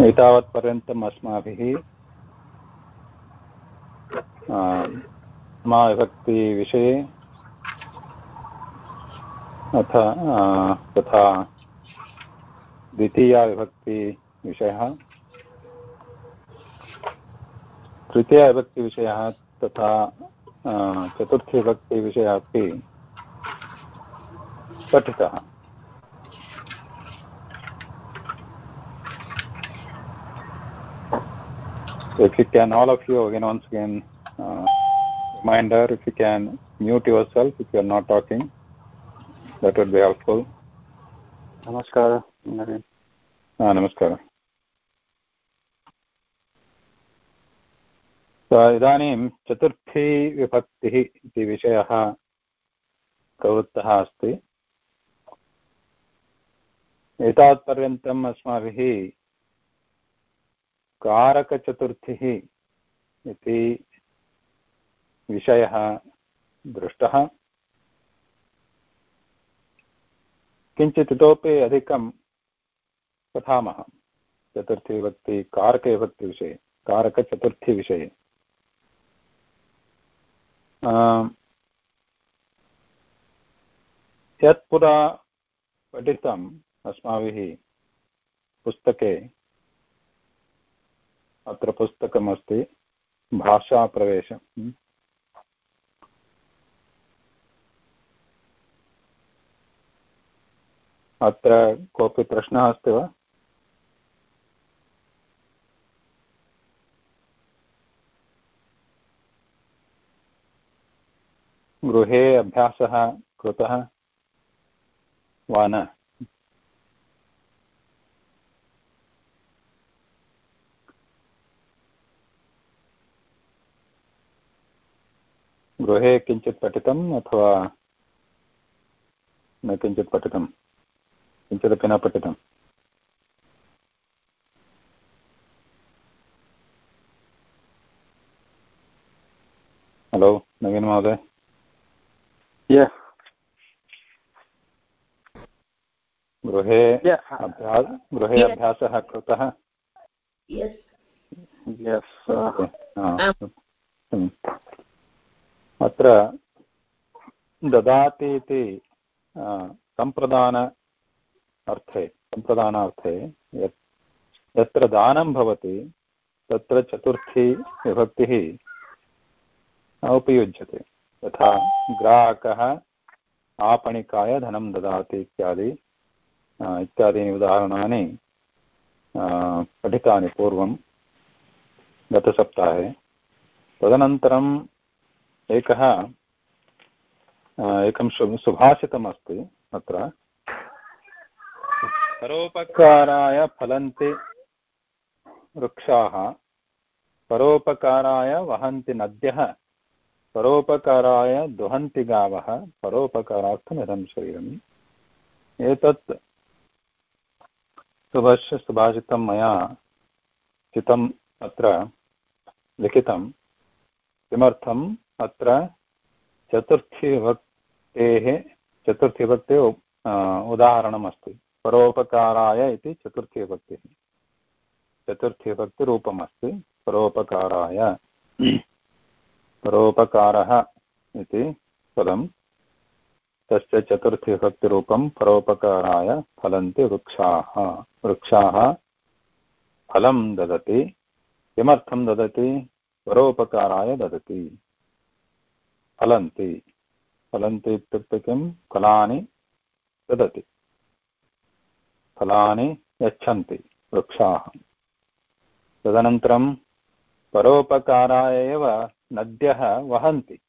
एतावत्पर्यन्तम् अस्माभिः समाविभक्तिविषये अथ तथा द्वितीयाविभक्तिविषयः तृतीयाविभक्तिविषयः तथा चतुर्थीविभक्तिविषयः अपि पठितः। If you can all of you again once again uh, reminder if you can mute yourself if you are not talking that would be helpful नमस्कारः नमस्कारः इदानीं चतुर्थी विभक्तिः इति विषयः प्रवृत्तः अस्ति एतावत्पर्यन्तम् अस्माभिः कारकचतुर्थिः इति विषयः दृष्टः। किञ्चित् इतोपि अधिकं पठामः चतुर्थीविभक्ति, कारकविभक्तिविषये, कारकचतुर्थीविषये। यत् पुरा पठितम् अस्माभिः पुस्तके अत्र पुस्तकमस्ति भाषाप्रवेशम् अत्र कोऽपि प्रश्नः अस्ति वा? गृहे अभ्यासः कृतः वा न? गृहे किञ्चित् पठितम् अथवा न किञ्चित् पठितं किञ्चिदपि न पठितम्? हलो नवीन महोदय? गृहे अभ्यास गृहे अभ्यासः कृतः? अत्र ददाति इति सम्प्रदान अर्थे, सम्प्रदानार्थे यत्, यत्र दानं भवति, तत्र चतुर्थी विभक्तिः उपयुज्यते। यथा ग्राहकः आपणिकाय धनं ददाति इत्यादि इत्यादीनि उदाहरणानि पठितानि पूर्वं गतसप्ताहे। तदनन्तरं एकः एकं सुभाषितमस्ति अत्र। परोपकाराय फलन्ति वृक्षाः, परोपकाराय वहन्ति नद्यः, परोपकाराय दुहन्ति गावः परोपकारार्थमिदं शरीरम्। एतत् सुभाष, सुभाषितं मया चितम् अत्र लिखितं। किमर्थम्? अत्र चतुर्थीविभक्तेः चतुर्थीविभक्तेः उदाहरणमस्ति। परोपकाराय इति चतुर्थीविभक्तिः चतुर्थीविभक्तिरूपम् अस्ति परोपकाराय। परोपकारः इति पदं तस्य चतुर्थीविभक्तिरूपं परोपकाराय फलन्ति वृक्षाः। वृक्षाः फलं ददति। किमर्थं ददति? परोपकाराय ददति। फलन्ति। फलन्ति इत्युक्ते किं? फलानि ददति। फलानि यच्छन्ति वृक्षाः। तदनन्तरं परोपकाराय एव नद्यः वहन्ति।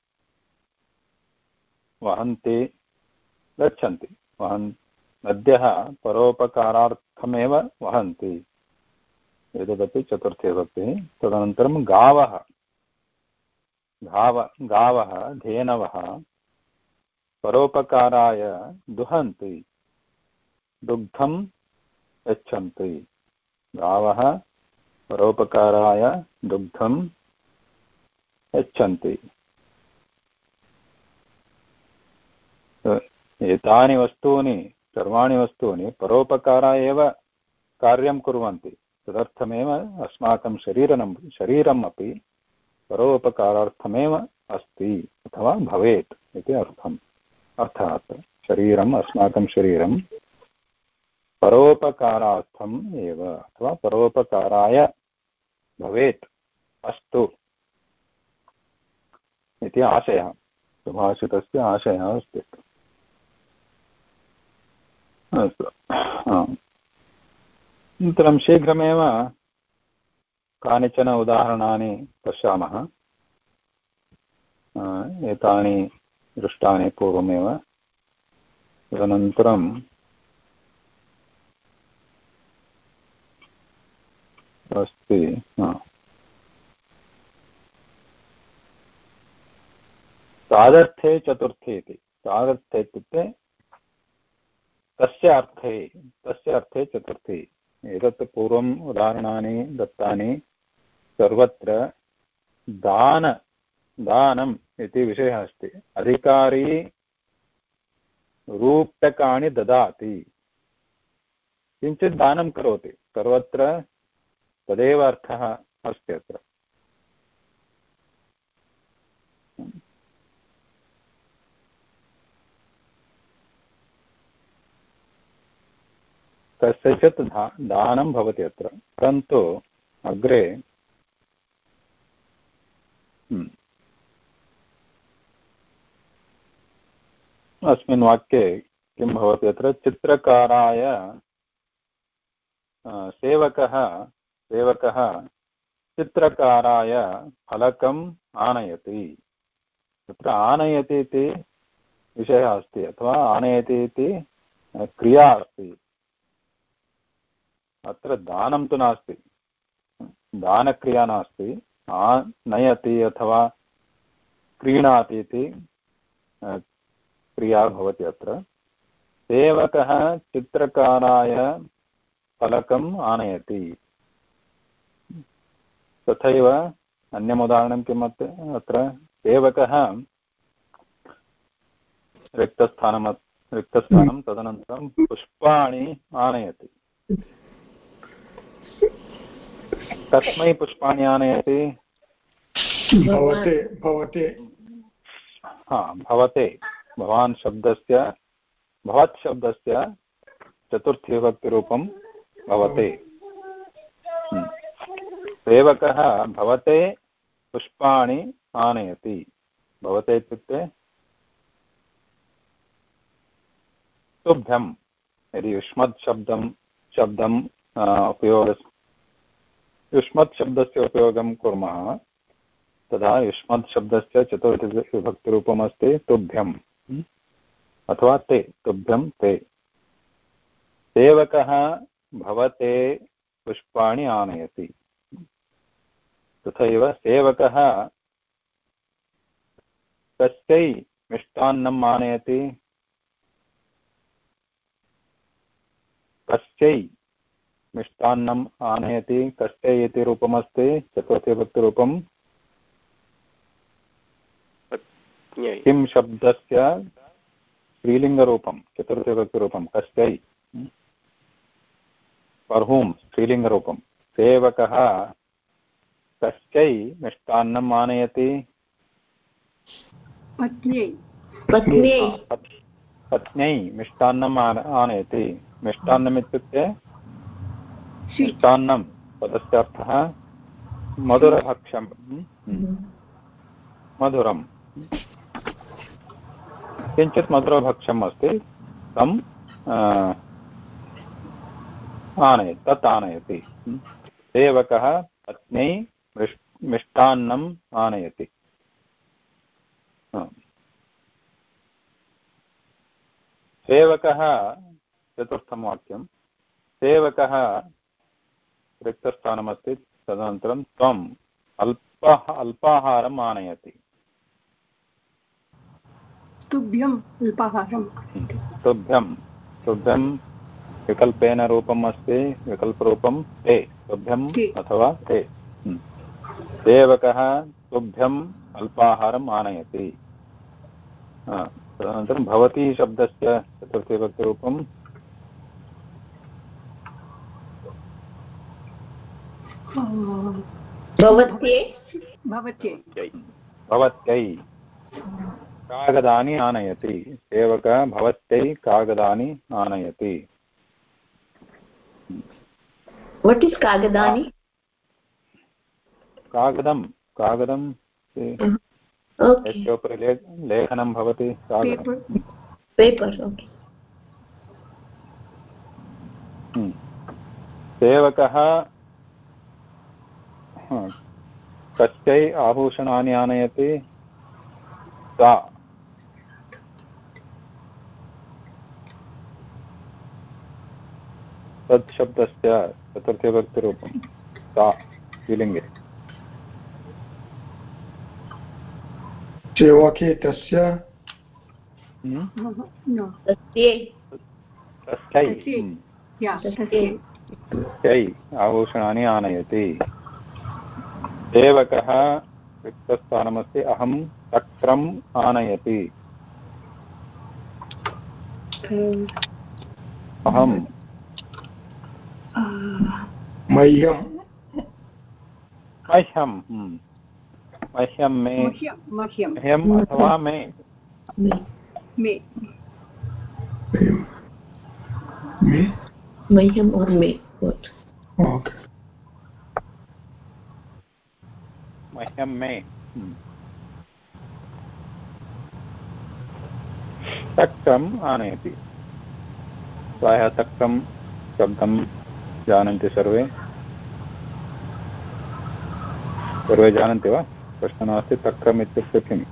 वहन्ति, गच्छन्ति। वहन्, नद्यः परोपकारार्थमेव वहन्ति। एतदपि चतुर्थी भक्तिः तदनन्तरं गावः। गाव, गावः, धेनवः, परोपकाराय दुहन्ति, दुग्धं यच्छन्ति। गावः, परोपकाराय दुग्धं यच्छन्ति। एतानि वस्तूनि, सर्वाणि वस्तूनि परोपकाराय एव कार्यं कुर्वन्ति। तदर्थमेव अस्माकं शरीरं शरीरम् अपि परोपकारार्थमेव अस्ति अथवा भवेत् इति अर्थम्। अर्थात् शरीरम्, अस्माकं शरीरं परोपकारार्थम् एव अथवा परोपकाराय भवेत् अस्तु इति आशयः। सुभाषितस्य आशयः अस्ति। अस्तु। अनन्तरं शीघ्रमेव कानिचन उदाहरणानि पश्यामः। एतानि दृष्टानि पूर्वमेव। तदनन्तरं अस्ति तादर्थे चतुर्थे इति। तादर्थे इत्युक्ते तस्य अर्थे तस्य अर्थे चतुर्थी। एतत् पूर्वम् उदाहरणानि दत्तानि सर्वत्र दान, दानम् इति विषयः अस्ति। अधिकारी रूप्यकाणि ददाति। किञ्चित् दानं करोति। सर्वत्र तदेव अर्थः अस्ति अत्र। कस्यचित् धा दानं भवति अत्र। परन्तु अग्रे अस्मिन् वाक्ये किं भवति अत्र? चित्रकाराय सेवकः सेवकः चित्रकाराय फलकम् आनयति। तत्र आनयति इति विषयः अस्ति अथवा आनयति इति क्रिया अस्ति। अत्र दानं तु नास्ति। दानक्रिया नास्ति। नयति अथवा क्रीणाति इति क्रिया भवति अत्र। सेवकः चित्रकाराय फलकम् आनयति। तथैव अन्यमुदाहरणं किम् अत्र? सेवकः रिक्तस्थानं रिक्तस्थानं तदनन्तरं पुष्पाणि आनयति। कस्मै पुष्पाणि आनयति। भवते भवते। हा भवते। भवान् शब्दस्य भवत् शब्दस्य चतुर्थीविभक्तिरूपं भवते। हम्म। सेवकः भवते पुष्पाणि आनयति। भवते इत्युक्ते? तुभ्यं यदि युष्मत् शब्दं शब्दम् उपयोग युष्मत् शब्दस्य उपयोगं कुर्मः। तदा युष्मत् शब्दस्य चतुर्थविभक्तिरूपमस्ति तुभ्यम्। अथवा ते, तुभ्यं ते। सेवकः भवते पुष्पाणि आनयति। तथैव सेवकः कस्यै मिष्टान्नम् आनयति। कस्यै मिष्टान्नम् आनयति कस्य इति रूपमस्ति चतुर्थीभक्तिरूपं किं शब्दस्य स्त्रीलिङ्गरूपं चतुर्थीभक्तिरूपं कस्यै फर् हूम् स्त्रीलिङ्गरूपं। सेवकः कस्यै मिष्टान्नम् आनयति। पत्न्यै। मिष्टान्नम् आनयति। मिष्टान्नम् इत्युक्ते मिष्टान्नं पदस्य अर्थः मधुरभक्षं मधुरं किञ्चित् मधुरभक्षम् अस्ति। तं आनय तत् आनयति। सेवकः पत्न्यै मिष्टान्नम् आनयति। सेवकः चतुर्थं वाक्यं। सेवकः रिक्तस्थानमस्ति तदनन्तरं त्वम्। अल्प अल्पाहारम् आनयति। तुभ्यम् तुभ्यं तुभ्यं विकल्पेन रूपम् अस्ति विकल्परूपं ते। तुभ्यम् अथवा ते। हम्म। सेवकः तुभ्यम् अल्पाहारम् आनयति। तदनन्तरं भवती शब्दस्य चतुर्थीभक्तिरूपं भवत्ये? भवत्यै। कागदानि आनयति। सेवकः भवत्यै कागदानि आनयति। What is कागदानि? कागदं कागदं ओके यस्य उपरि लेखनं भवति पेपर् पेपर् ओके हम्म। सेवकः हा, कस्यै आभूषणानि आनयति सा। तत् शब्दस्य चतुर्थीभक्तिरूपं सा स्त्रीलिङ्गे सेवके तस्य हम्म। हम्म। या तस्यै तस्यै। तस्यै आभूषणानि आनयति। सेवकः रिक्तस्थानमस्ति अहं तक्रम् आनयति। अहं मह्यं मह्यं हम्म। मह्यं मे। मह्यं मह्यं मह्यम् अथवा मे। मे। मे। मे। मह्यम् और मे both ओके मह्यं मे। तक्रम् आनयति। प्रायः तक्रं शब्दं जानन्ति सर्वे। सर्वे जानन्ति वा? प्रश्नः नास्ति तक्रम् इत्युक्ते किम्?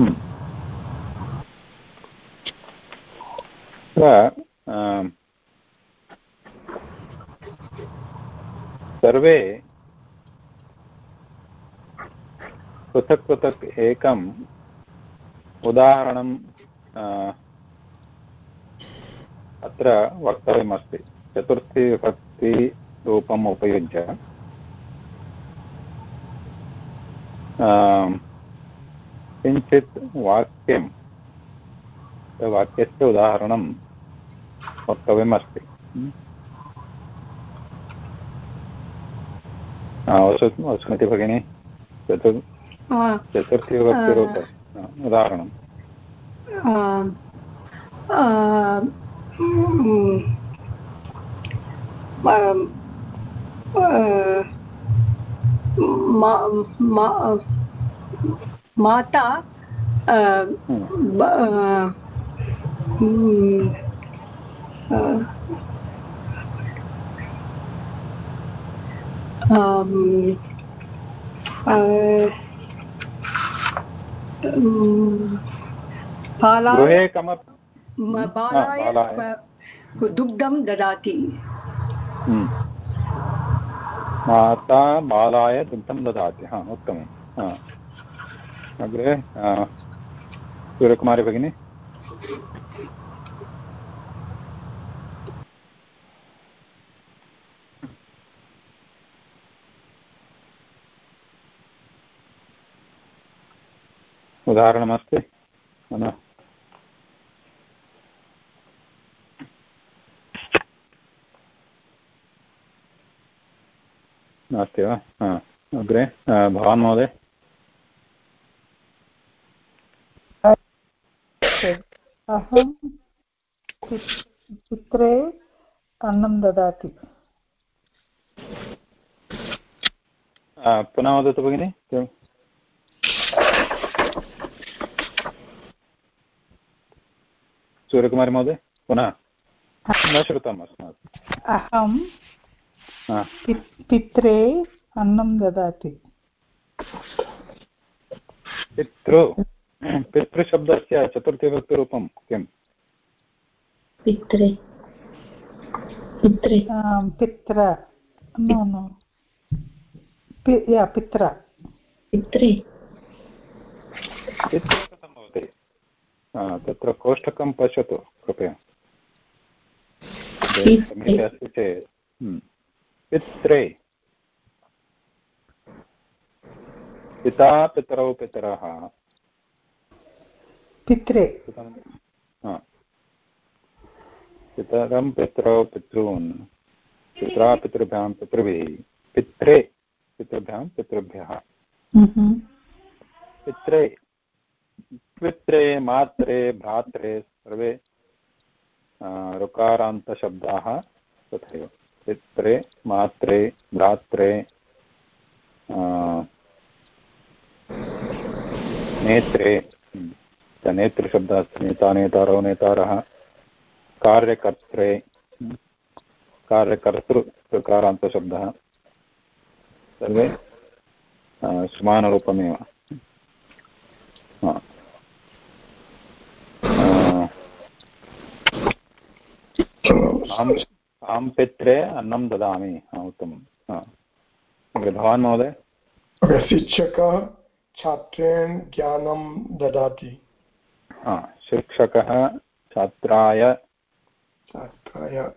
No. अत्र सर्वे पृथक् पृथक् एकम् उदाहरणं अत्र वक्तव्यमस्ति। चतुर्थीविभक्तिरूपम् उपयुज्य किञ्चित् वाक्यं वाक्यस्य उदाहरणं वक्तव्यमस्ति हम्म। आ, वसु वसुमति भगिनी चतुर् चतुर्थीविभक्तिरूप उदाहरणं माता बालाय गृहे कमपि म- बालाय बालाय। ब- दुग्धं ददाति। हम्म। माता बालाय दुग्धं ददाति। हा उत्तमं। अग्रे सूर्यकुमारी भगिनी। उदाहरणमस्ति। नास्ति वा? हा अग्रे भवान् महोदय। अहं पित्रे अन्नं ददाति। पुनः वदतु भगिनि किम्? सूर्यकुमारी महोदय पुनः न श्रुतम् अस्माभिः अहं पित्रे अन्नं ददाति। पितृ पितृशब्दस्य चतुर्थीविभक्तिरूपं किम्? पित्रे। पित्रे। पित्र। No no. पित्र। पित्रे। पितृ कथं भवति हा, तत्र कोष्टकं पश्यतु कृपया. समीपे अस्ति चेत्। पित्रे. पिता पितरौ पितरः. पित्रे. पितरं पितरौ पितॄन्. पित्रा पितृभ्यां पितृभिः. पित्रे पितृभ्यां पितृभ्यः. हम्म। पित्रे. पित्रे मात्रे, भ्रात्रे सर्वे ऋकारान्तशब्दाः तथैव। पित्रे मात्रे, भ्रात्रे नेत्रे नेतृशब्दः अस्ति, नेता, नेतारौ, नेतारः, कार्यकर्त्रे कार्यकर्तृकारान्तशब्दः सर्वे समानरूपमेव। अहं पित्रे अन्नं ददामि। उत्तमम् अग्रे भवान् महोदय? शिक्षकः छात्रेण ज्ञानं ददाति। शिक्षकः छात्राय छात्राय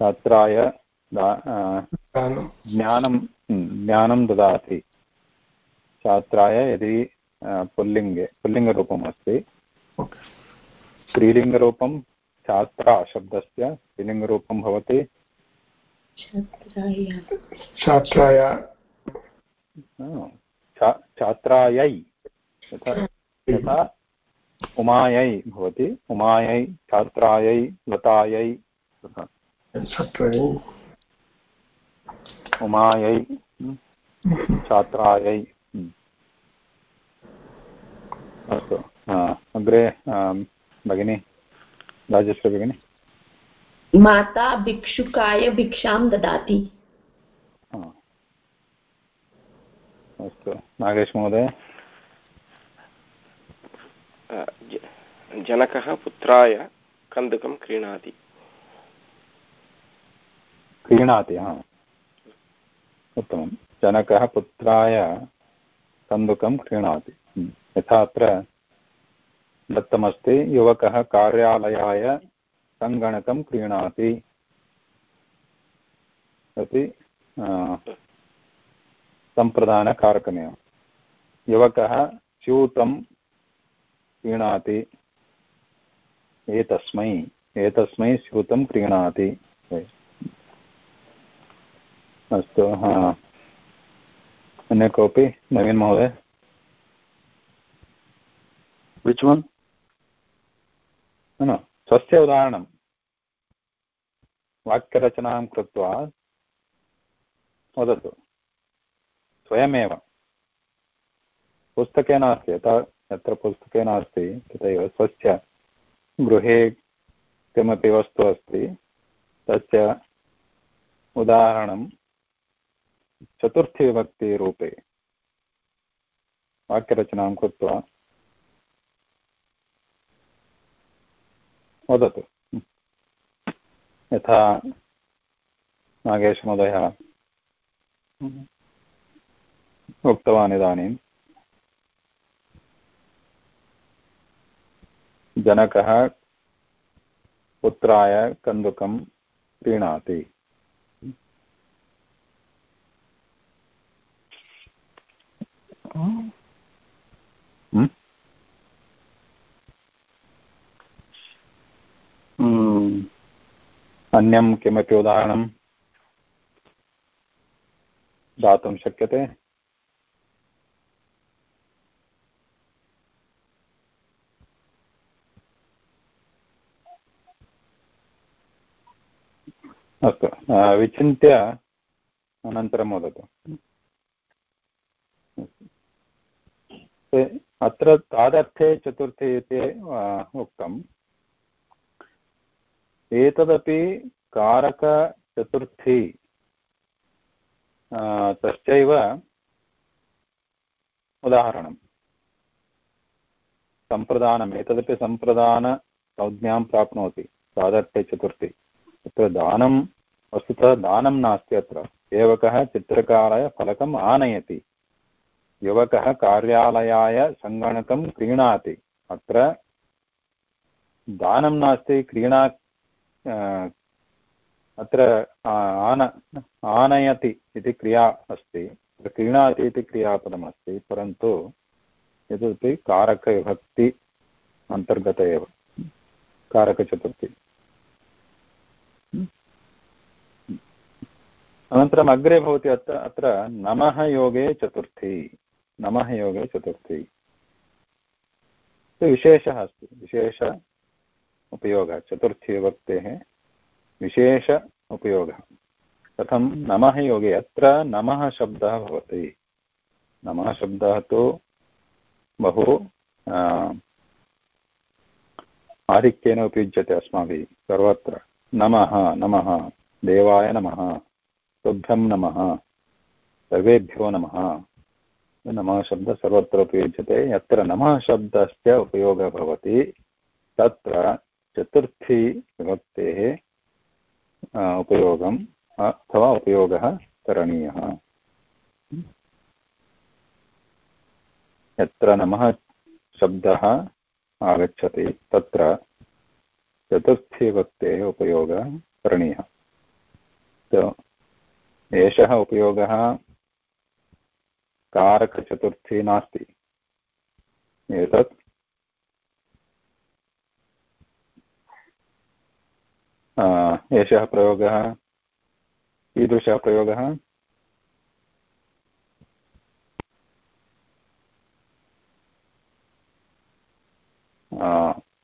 छात्राय ज्ञानं। ज्ञानं ददाति। छात्राय यदि पुल्लिङ्गे पुल्लिङ्गरूपम् अस्ति स्त्रीलिङ्गरूपं छात्रा शब्दस्य स्त्रीलिङ्गरूपं भवति। छात्राय। छात्रायै। यथा उमायै भवति। उमायै छात्रायै लतायै। उमायै छात्रायै। अस्तु अग्रे भगिनी। राजश्री भगिनी माता भिक्षुकाय भिक्षां ददाति। अस्तु नागेश महोदय। जनकः पुत्राय कन्दुकं क्रीणाति। क्रीणाति हा। उत्तमं। जनकः पुत्राय कन्दुकं क्रीणाति। यथा अत्र दत्तमस्ति युवकः कार्यालयाय सङ्गणकं क्रीणाति। इति सम्प्रदानकारकमेव। युवकः स्यूतं क्रीणाति। एतस्मै एतस्मै स्यूतं क्रीणाति। अस्तु, हा। अन्य कोऽपि? नवीन् महोदय? विच् वन् न स्वस्य उदाहरणं। वाक्यरचनां कृत्वा वदतु। स्वयमेव। पुस्तके नास्ति, यथा, यत्र पुस्तके नास्ति, तथैव स्वस्य गृहे किमपि वस्तु अस्ति, तस्य उदाहरणं चतुर्थीविभक्तिरूपे वाक्यरचनां कृत्वा वदतु। यथा नागेशमहोदयः उक्तवान् इदानीं। जनकः पुत्राय कन्दुकं क्रीणाति। अन्यं किमपि उदाहरणं दातुं शक्यते? अस्तु विचिन्त्य अनन्तरं वदतु। अत्र तादर्थे चतुर्थे इति उक्तम्। एतदपि कारकचतुर्थी। तस्यैव उदाहरणं सम्प्रदानम् एतदपि सम्प्रदानसंज्ञां प्राप्नोति। चतुर्थी। तत्र दानं, वस्तुतः दानं नास्ति अत्र। सेवकः चित्रकाराय फलकम् आनयति। युवकः कार्यालयाय सङ्गणकं क्रीणाति। अत्र दानं नास्ति, क्रीणा अत्र आन आनयति इति क्रिया अस्ति क्रीणाति इति क्रियापदमस्ति परन्तु एतदपि कारकविभक्ति अंतर्गत एव कारकचतुर्थी अनन्तरम् अग्रे भवति अत्र अत्र नमः योगे चतुर्थी नमः योगे चतुर्थी विशेषः अस्ति विशेष उपयोगः। चतुर्थीविभक्तेः विशेष उपयोगः। कथं? नमः योगे। अत्र नमः शब्दः भवति। नमः शब्दः तु बहु आधिक्येन उपयुज्यते अस्माभिः। सर्वत्र नमः नमः, देवाय नमः तुभ्यं नमः, सर्वेभ्यो नमः। नमः शब्दः सर्वत्र उपयुज्यते। यत्र नमः शब्दस्य उपयोगः भवति, तत्र चतुर्थी विभक्तेः उपयोगम् अथवा उपयोगः करणीयः। यत्र नमः शब्दः आगच्छति, तत्र चतुर्थीविभक्तेः उपयोगः करणीयः। एषः उपयोगः कारकचतुर्थी नास्ति। एतत् एषः प्रयोगः कीदृशः प्रयोगः?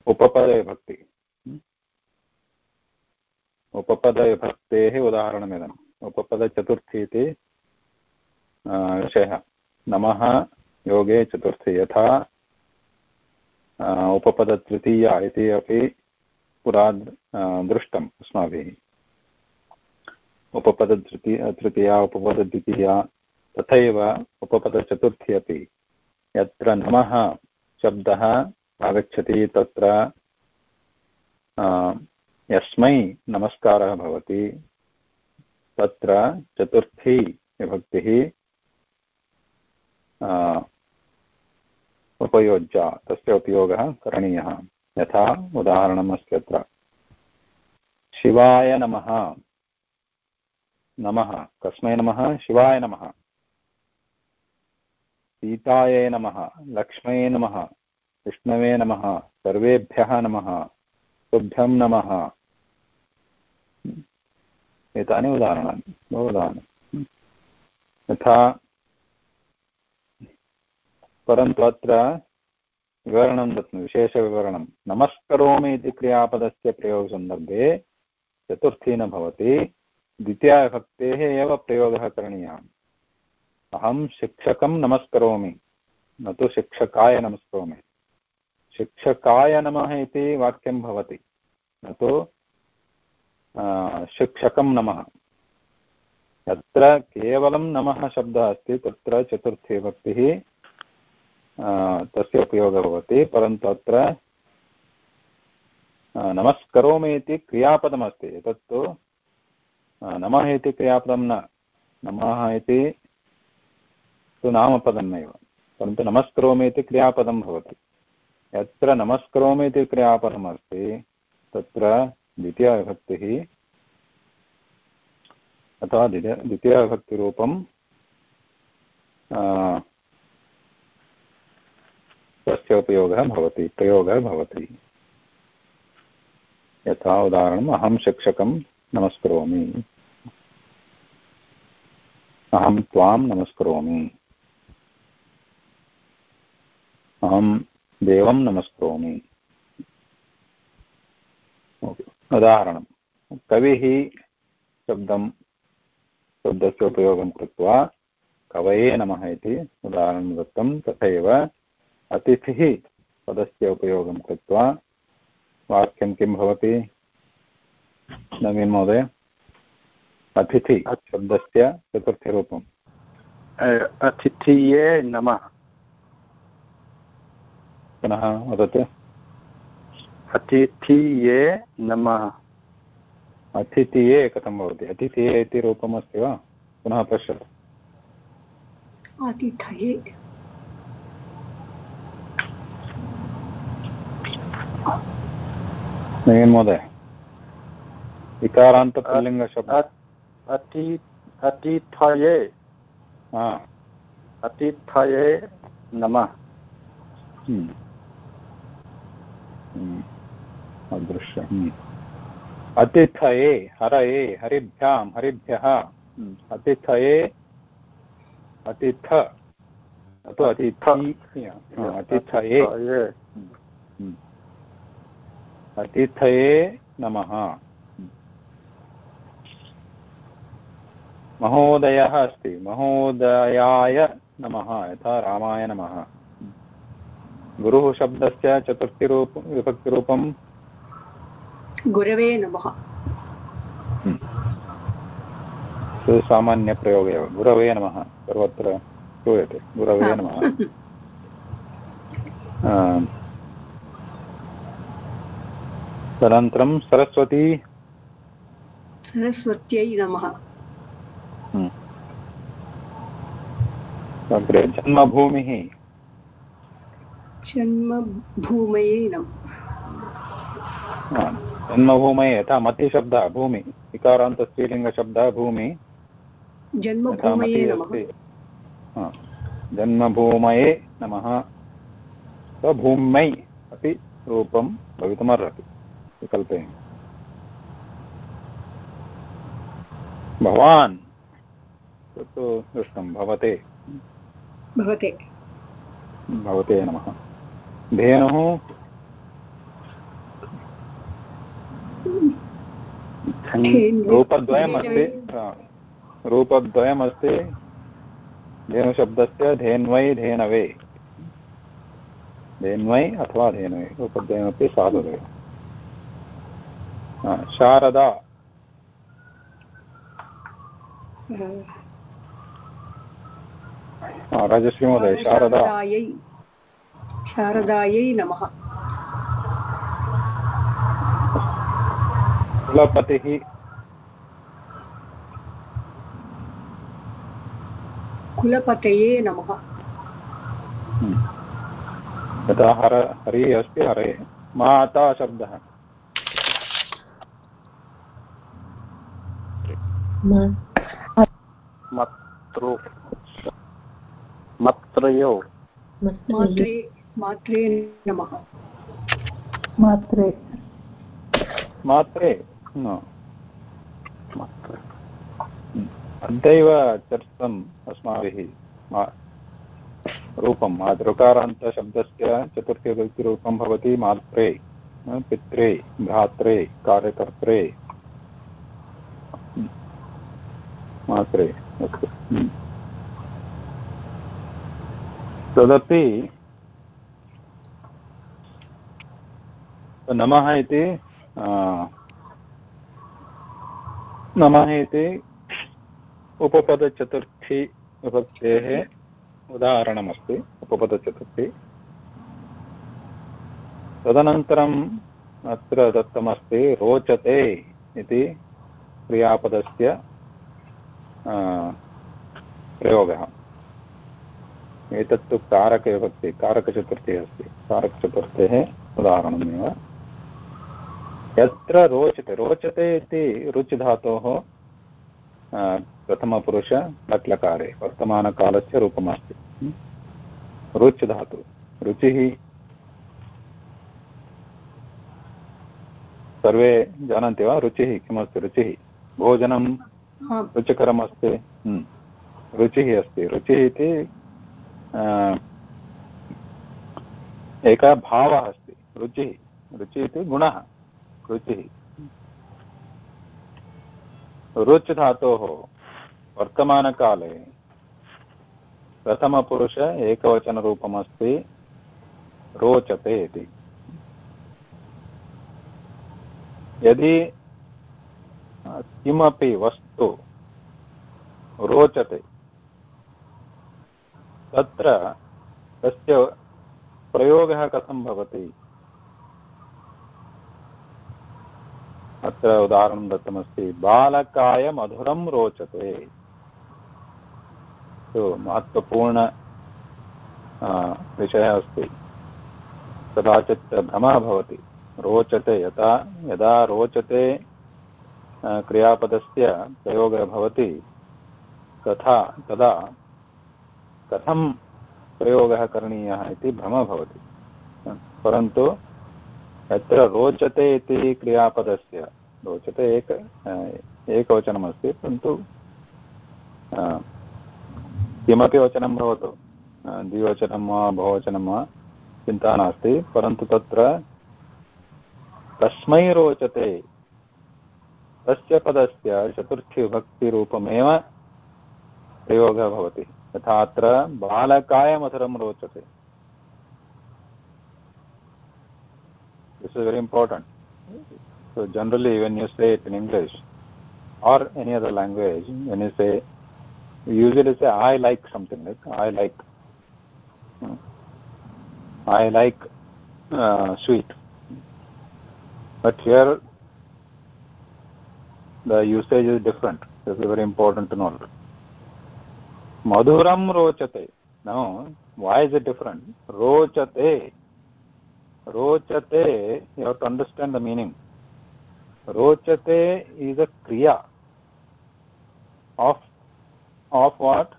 उपपदविभक्ति उपपदविभक्तेः उदाहरणमिदम्। उपपदचतुर्थी इति विषयः। नमः, योगे चतुर्थी। यथा उपपदतृतीया इति अपि पुरा दृष्टम् अस्माभिः। उपपदतृती तृतीया, उपपदद्वितीया, तथैव उपपदचतुर्थी अपि यत्र नमः शब्दः आगच्छति, तत्र यस्मै नमस्कारः भवति, तत्र चतुर्थी विभक्तिः उपयोज्या। तस्य उपयोगः करणीयः। यथा उदाहरणम् अस्ति अत्र। शिवाय नमः। नमः। कस्मै नमः। शिवाय नमः। सीतायै नमः। लक्ष्मै नमः। विष्णवे नमः। सर्वेभ्यः नमः। तुभ्यं नमः। एतानि उदाहरणानि। बहु उदाहरणानि। यथा परन्तु अत्र विवरणं दत्तं विशेषविवरणं। नमस्करोमि इति क्रियापदस्य प्रयोगसन्दर्भे। चतुर्थी न भवति। द्वितीयाविभक्तेः एव प्रयोगः करणीयः। अहं शिक्षकं नमस्करोमि। न तु शिक्षकाय नमस्करोमि। शिक्षकाय नमः इति वाक्यं भवति। न तु शिक्षकं नमः। यत्र केवलं नमः शब्दः अस्ति, तत्र चतुर्थी भक्तिः तस्य उपयोगः भवति, परन्तु अत्र नमस्करोमि इति क्रियापदमस्ति। एतत्तु नमः इति क्रियापदं न। नमः इति तु नामपदं नैव परन्तु नमस्करोमि इति क्रियापदं भवति। यत्र नमस्करोमि इति क्रियापदमस्ति, तत्र द्वितीयाविभक्तिः, अथवा द्वितीय, द्वितीयाविभक्तिरूपं तस्य उपयोगः भवति प्रयोगः भवति। यथा उदाहरणम् अहं शिक्षकं नमस्करोमि। अहं त्वां नमस्करोमि। अहं देवं नमस्करोमि। उदाहरणं कविः शब्दं शब्दस्य उपयोगं कृत्वा कवये नमः इति उदाहरणं दत्तं तथैव अतिथिः पदस्य उपयोगं कृत्वा वाक्यं किं भवति? नवीन् महोदय अतिथि शब्दस्य चतुर्थीरूपम्। अतिथिये नमः। पुनः वदतु। अतिथिये नमः। अतिथिये कथं भवति? अतिथिये इति रूपमस्ति वा? पुनः पश्यतु। अतिथये। नवीन् महोदय। इकारान्तपुल्लिङ्गशब्द अति अतिथये अतिथये नमः। हम्म। हम्म। अदृश्य। हम्म। अतिथये हरये हरिभ्यां। हरिभ्यः। अतिथये अतिथ। अतो अतिथि। अतिथये। अतिथये नमः। महोदयः अस्ति। महोदयाय नमः। यथा रामाय नमः। गुरुः शब्दस्य चतुर्थीरूप विभक्तिरूपं गुरवे नमः। सामान्यप्रयोगः एव। गुरवे नमः। सर्वत्र श्रूयते। गुरवे नमः। तदनन्तरं सरस्वती। सरस्वत्यै नमः। हम्म। अग्रे जन्मभूमिः। जन्मभूमये नमः। जन्मभूमये यथा मतिशब्दः भूमि इकारान्त स्त्रीलिङ्गशब्दः भूमि। जन्मभूमये नमः। जन्मभूमये नमः। अपि रूपं भवितुमर्हति। विकल्पेन भवान् तत्तु दृष्टं भवते। भवते भवते नमः। धेनुः रूपद्वयमस्ति। रूपद्वयमस्ति। धेनुशब्दस्य धेन्वै धेनवे। धेन्वै अथवा धेनवे। रूपद्वयमपि साधुदेव हा, शारदा। हा, राजश्री महोदय शारदा। शारदायै नमः। कुलपतिः। कुलपतये नमः। यथा हर हरिः अस्ति हरे। माता शब्दः। मत्रो मत्रयो। मात्रे मात्रे नमः। मात्रे। मात्रे न अद्यैव चर्चितम् अस्माभिः रूपं मातृकारान्तशब्दस्य चतुर्थीरूपं भवति मात्रे पित्रे भ्रात्रे कार्यकर्त्रे। मात्रे। अस्तु। हम्म। तदपि नमः इति नमः इति उपपदचतुर्थी विभक्तेः उदाहरणमस्ति। उपपदचतुर्थी। तदनन्तरम् अत्र दत्तमस्ति, रोचते इति क्रियापदस्य प्रयोगः। एतत्तु कारकविभक्ति कारकचतुर्थी अस्ति। कारकचतुर्थेः उदाहरणमेव। यत्र रोचते रोचते इति रुच् धातोः आ, प्रथमपुरुष लट्लकारे वर्तमानकालस्य रूपमस्ति? रुच् रुचिः सर्वे जानन्ति वा? रुचिः किमस्ति रुचिः? भोजनं रुचिकरम् अस्ति। hm. रुचिः अस्ति। रुचिः इति एकः भावः अस्ति। रुचिः। रुचिः इति गुणः। रुचिः। रुच् धातोः वर्तमानकाले प्रथमपुरुष एकवचनरूपमस्ति रोचते इति। यदि किमपि वस्तु रोचते। तत्र तस्य प्रयोगः कथं भवति? अत्र उदाहरणं दत्तमस्ति बालकाय मधुरं रोचते। आ, विषयः अस्ति। कदाचित् भ्रमः भवति। रोचते यथा यदा रोचते क्रियापदस्य प्रयोगः भवति। तथा तदा कथं प्रयोगः करणीयः इति भ्रमः भवति। परन्तु यत्र रोचते इति क्रियापदस्य, रोचते एक एकवचनमस्ति, परन्तु किमपि वचनं भवतु। द्विवचनं वा, बहुवचनं वा, चिन्ता नास्ति। परन्तु तत्र तस्मै रोचते तस्य पदस्य चतुर्थीभक्तिरूपमेव प्रयोगः भवति। यथा अत्र बालकाय मधुरं रोचते this is very important so generally when you say it in English or any other language when you say usually say I like something like I like I like sweet but here the usage is different this is very important to note madhuram rochate now why is it different rochate rochate you have to understand the meaning rochate is a kriya of of what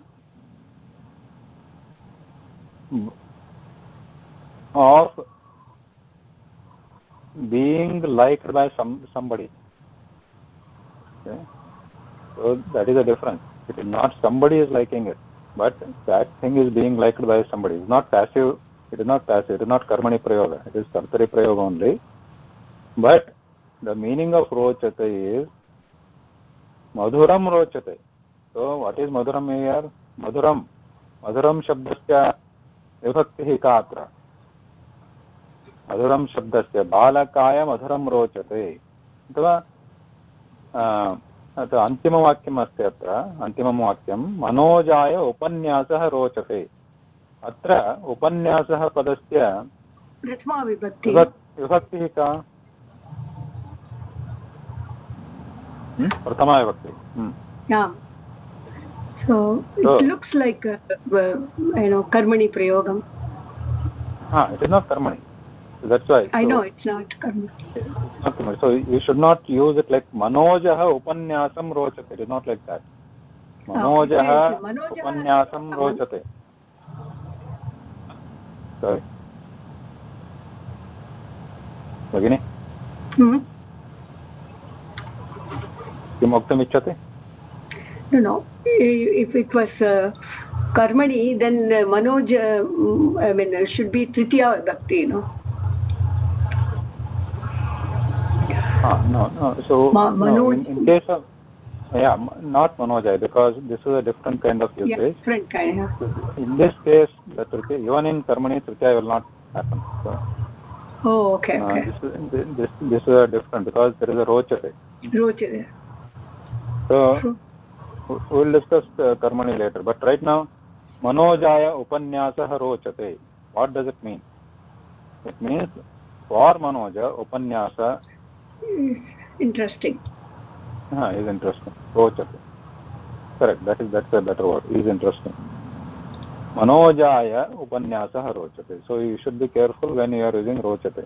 of being liked by some somebody okay so that is the difference it is not somebody is liking it but that thing is being liked by somebody it's not passive it is not passive it is not karmani prayoga it is kartari prayoga only but the meaning of rochate is madhuram rochate so what is madhuram here madhuram madhuram shabdasya विभक्तिः का अत्र मधुरं शब्दस्य बालकाय मधुरं रोचते अथवा अन्तिमवाक्यम् अस्ति अत्र अन्तिमं वाक्यं मनोजाय उपन्यासः रोचते। अत्र उपन्यासः पदस्य प्रथमा विभक्ति का? प्रथमा विभक्ति आम् so it that's why i so, know it's not karmani it's not karmani so you should not use it like manojah upanyasam rochate it is not like that manojah upanyasam rochate sorry भगिनि किं वक्तुमिच्छते no no if it was uh, karmani then uh, manoj uh, i mean uh, should be tritiya bhakti you know ah no no so Ma, no, in, in case of yeah not manojai because this is a different kind of usage yeah, different kind yeah. in this case the tritiya even in karmani tritiya will not happen so oh okay okay uh, this, is, this this is a different because there is a rochate rochate so we will discuss uh, karmani later but right now manojaya upanyasah rochate what does it mean it means for manoja upanyasa interesting ah is interesting rochate correct that is that's a better word is interesting manojaya upanyasah rochate so you should be careful when you are using rochate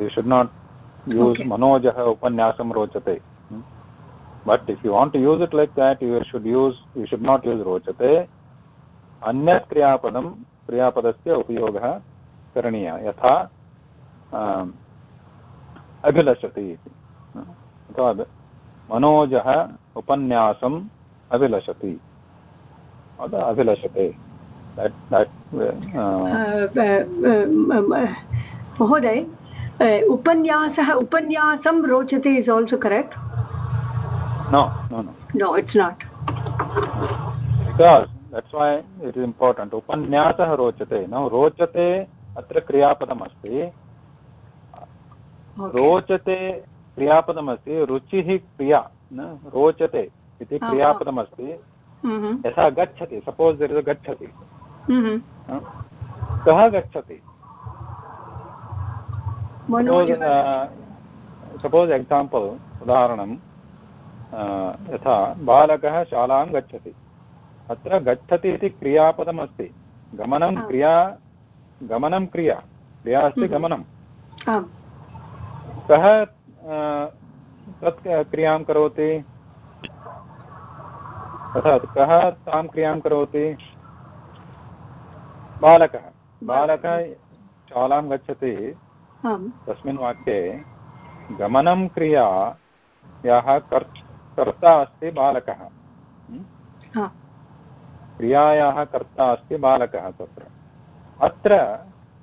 you should not use okay. manojah upanyasam rochate but if you want to use it like that you should use you should not use rochate अन्यत् क्रियापदं क्रियापदस्य उपयोगः करणीयः यथा अभिलषति इति अथवा मनोजः उपन्यासम् अभिलषति अभिलषते महोदय उपन्यासः उपन्यासं रोचते is also correct No, no, no. No, it's not. Because that's why it is important. उपन्यासः रोचते न रोचते अत्र क्रियापदमस्ति रोचते क्रियापदमस्ति रुचिः क्रिया न? रोचते इति क्रियापदमस्ति। यथा गच्छति सपोज् दर् गच्छति। कः गच्छति? सपोज् एक्साम्पल् उदाहरणं यथा बालकः शालां गच्छति। अत्र गच्छति इति क्रियापदम् अस्ति गमनं क्रिया गमनं क्रिया। क्रिया अस्ति हम्म। गमनं कः तत् क्रियाँ करोति? तथा कः तां क्रियाँ करोति? बालकः। बालकः शालां गच्छति। तस्मिन् वाक्ये गमनं क्रिया याः कर् कर्ता अस्ति बालकः? क्रियायाः कर्ता अस्ति बालकः तत्र। अत्र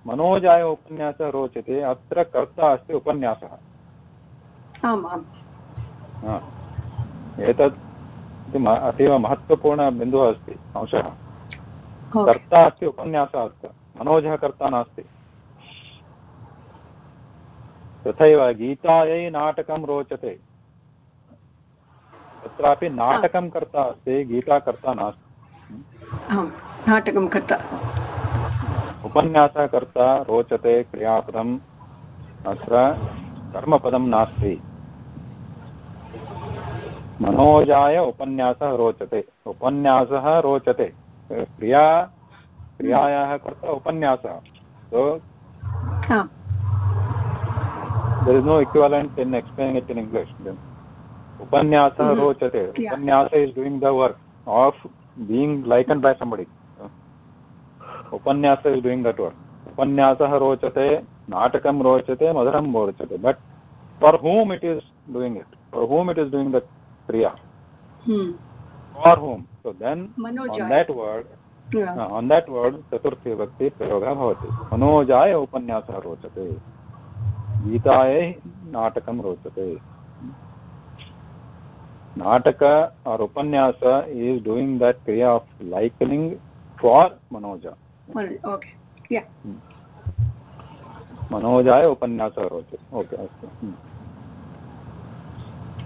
मनोजाय उपन्यासः रोचते अत्र कर्ता अस्ति उपन्यासः। हा। एतत् इति म- अतीव महत्त्वपूर्णबिन्दुः अस्ति अंशः। कर्ता अस्ति उपन्यासः अत्र मनोजः कर्ता नास्ति। तथैव गीतायै नाटकं रोचते। तत्रापि नाटकं कर्ता अस्ति गीता कर्ता नास्ति। नाटकं कर्ता। उपन्यासः कर्ता रोचते क्रियापदम् अत्र कर्मपदं नास्ति मनोजाय उपन्यासः रोचते उपन्यासः रोचते क्रिया क्रियायाः कर्ता उपन्यासः so there is no equivalent in explaining it in english upanyasa Mhm. rochate Yeah. upanyasa is doing the work of being likened by somebody उपन्यास इज़ डूइंग दट वर्क उपन्यास रोचते नाटक रोचते मधुर रोचते but for whom it is doing it for whom it is doing that क्रिया for whom so then on that word on that word चतुर्थी व्यक्ति प्रयोग होती मनोजाय उपन्यास रोचते गीताय नाटक रोचते नाटक और उपन्यास इज़ डूइंग दैट क्रिया ऑफ़ लाइकनिंग फॉर मनोजा Okay. Yeah. मनोजाय उपन्यासः रोचते ओके अस्तु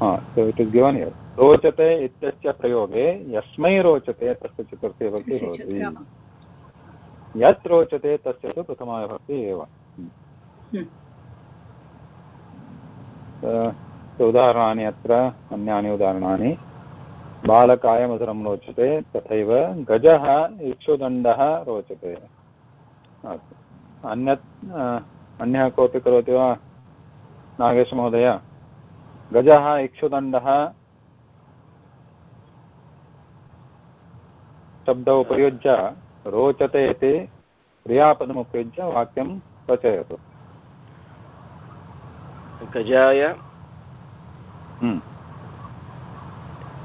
हा सो इट् इस् गिवन् रोचते इत्यस्य प्रयोगे यस्मै रोचते तस्य चतुर्थी विभक्ति भवति यत् रोचते तस्य तु प्रथमा विभक्ति एव. उदाहरणानि अत्र अन्यानि उदाहरणानि बालकाय मधुरं रोचते तथैव गजः इक्षुदण्डः रोचते। अस्तु। अन्यत् अन्यः कोऽपि करोति वा? नागेशमहोदय? गजः इक्षुदण्डः शब्द उपयुज्य रोचते इति क्रियापदमुपयुज्य वाक्यं रचयतु। गजाय hmm.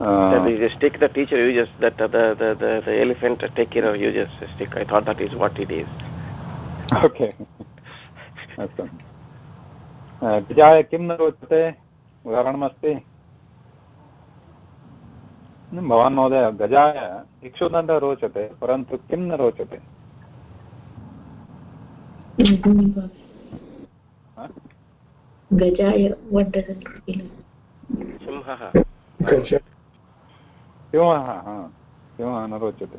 Uh, That is a stick the teacher uses. That uh, the, the the the elephant taker uses a stick. I thought that is what it is. Okay अस्तु अ, गजाय किं न रोचते उदाहरणमस्ति भवान् महोदय गजाय इक्षुदण्डः रोचते परन्तु किं न रोचते हा? Gajaya, what doesn't feel? सिंहः सिंहः हा सिंहः न रोचते.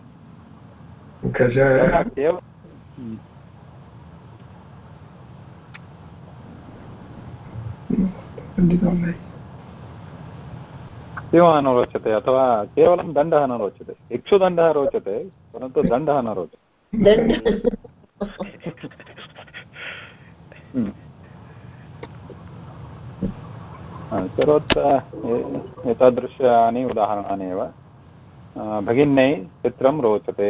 सिंहः न रोचते अथवा केवलं दण्डः न रोचते इक्षुदण्डः रोचते परन्तु दण्डः न रोचते हम्म। सर्वत्र एतादृशानि उदाहरणानि एव. भगिन्यै चित्रं रोचते।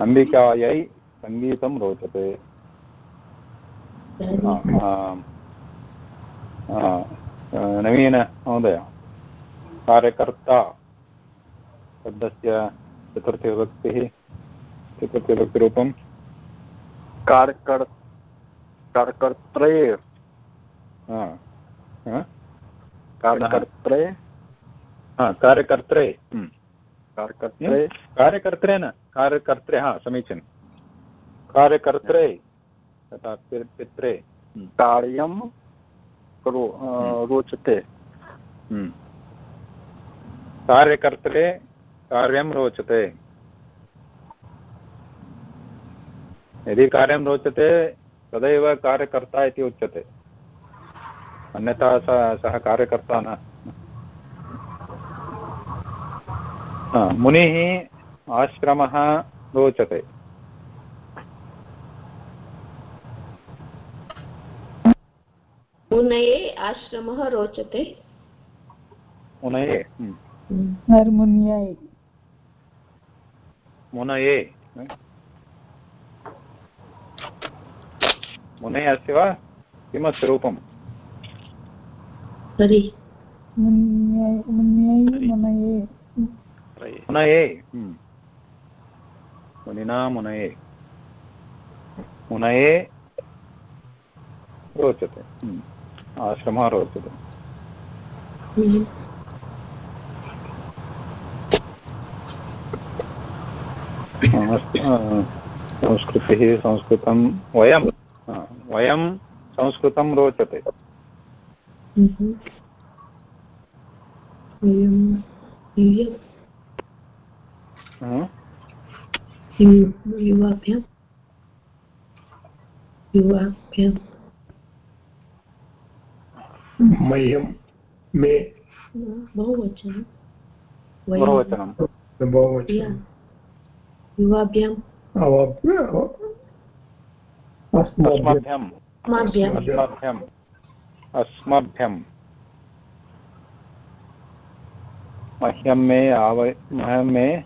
अम्बिकायै सङ्गीतं रोचते। नवीन महोदय कार्यकर्ता शब्दस्य चतुर्थीविभक्तिः चतुर्थीविभक्तिरूपं कार्यकर् कार्यकर्त्रे। हा, हा? कार्यकर्त्रे। हा, कार्यकर्त्रे। हम्म। कार्यकर्त्रे? कार्यकर्त्रे न? कार्यकर्त्रे हा समीचीनं। कार्यकर्त्रे तथा पित्रे। कार्यं रोचते। हम्म। कार्यकर्त्रे कार्यं रोचते। यदि कार्यं रोचते तदैव कार्यकर्ता इति उच्यते। अन्यथा सः सः कार्यकर्ता न हा, मुनिः आश्रमः रोचते। मुनये आश्रमः रोचते। मुनये हम्म, मुनये मुनये अस्ति वा? किमस्ति रूपं मुन्यै। मुन्यै हम्म। मुनिना मुनये मुनये रोचते हम्म। आश्रमः रोचते संस्कृतिः संस्कृतं वयं वयं संस्कृतं रोचते हम्म। वयं युवाभ्यां युवाभ्यां मह्यं मे बहुवचनं। बहुवचनं। बहुवचनं। अस्मभ्यं। अस्मभ्यम् अस्माभ्याम् अस्मभ्यम् अस्मभ्यं। मह्यं मे आव मह्यं मे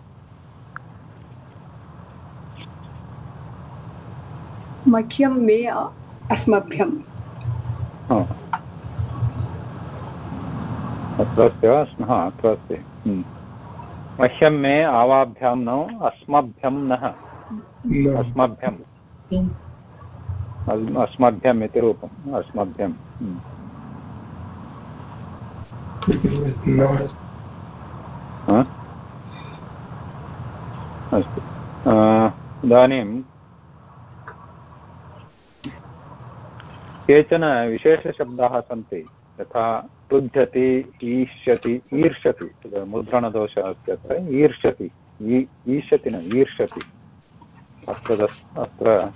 मह्यं मे अ- अस्मभ्यं अत्र अस्ति वा? हा अत्र अस्ति। हम्म। मह्यं मे आवाभ्यां न अस्मभ्यं नः। अस्मभ्यम्। अस्- अस्मभ्यम् इति रूपम् अस्मभ्यं हम्म। हा? अस्तु। इदानीं केचन विशेषशब्दाः सन्ति, यथा क्रुध्यति, ईष्यति, ईर्ष्यति, तद् मुद्रणदोषः अस्ति अत्र, ईर्ष्यति ई- ईष्यति न, ईर्ष्यति अत्र अत्र।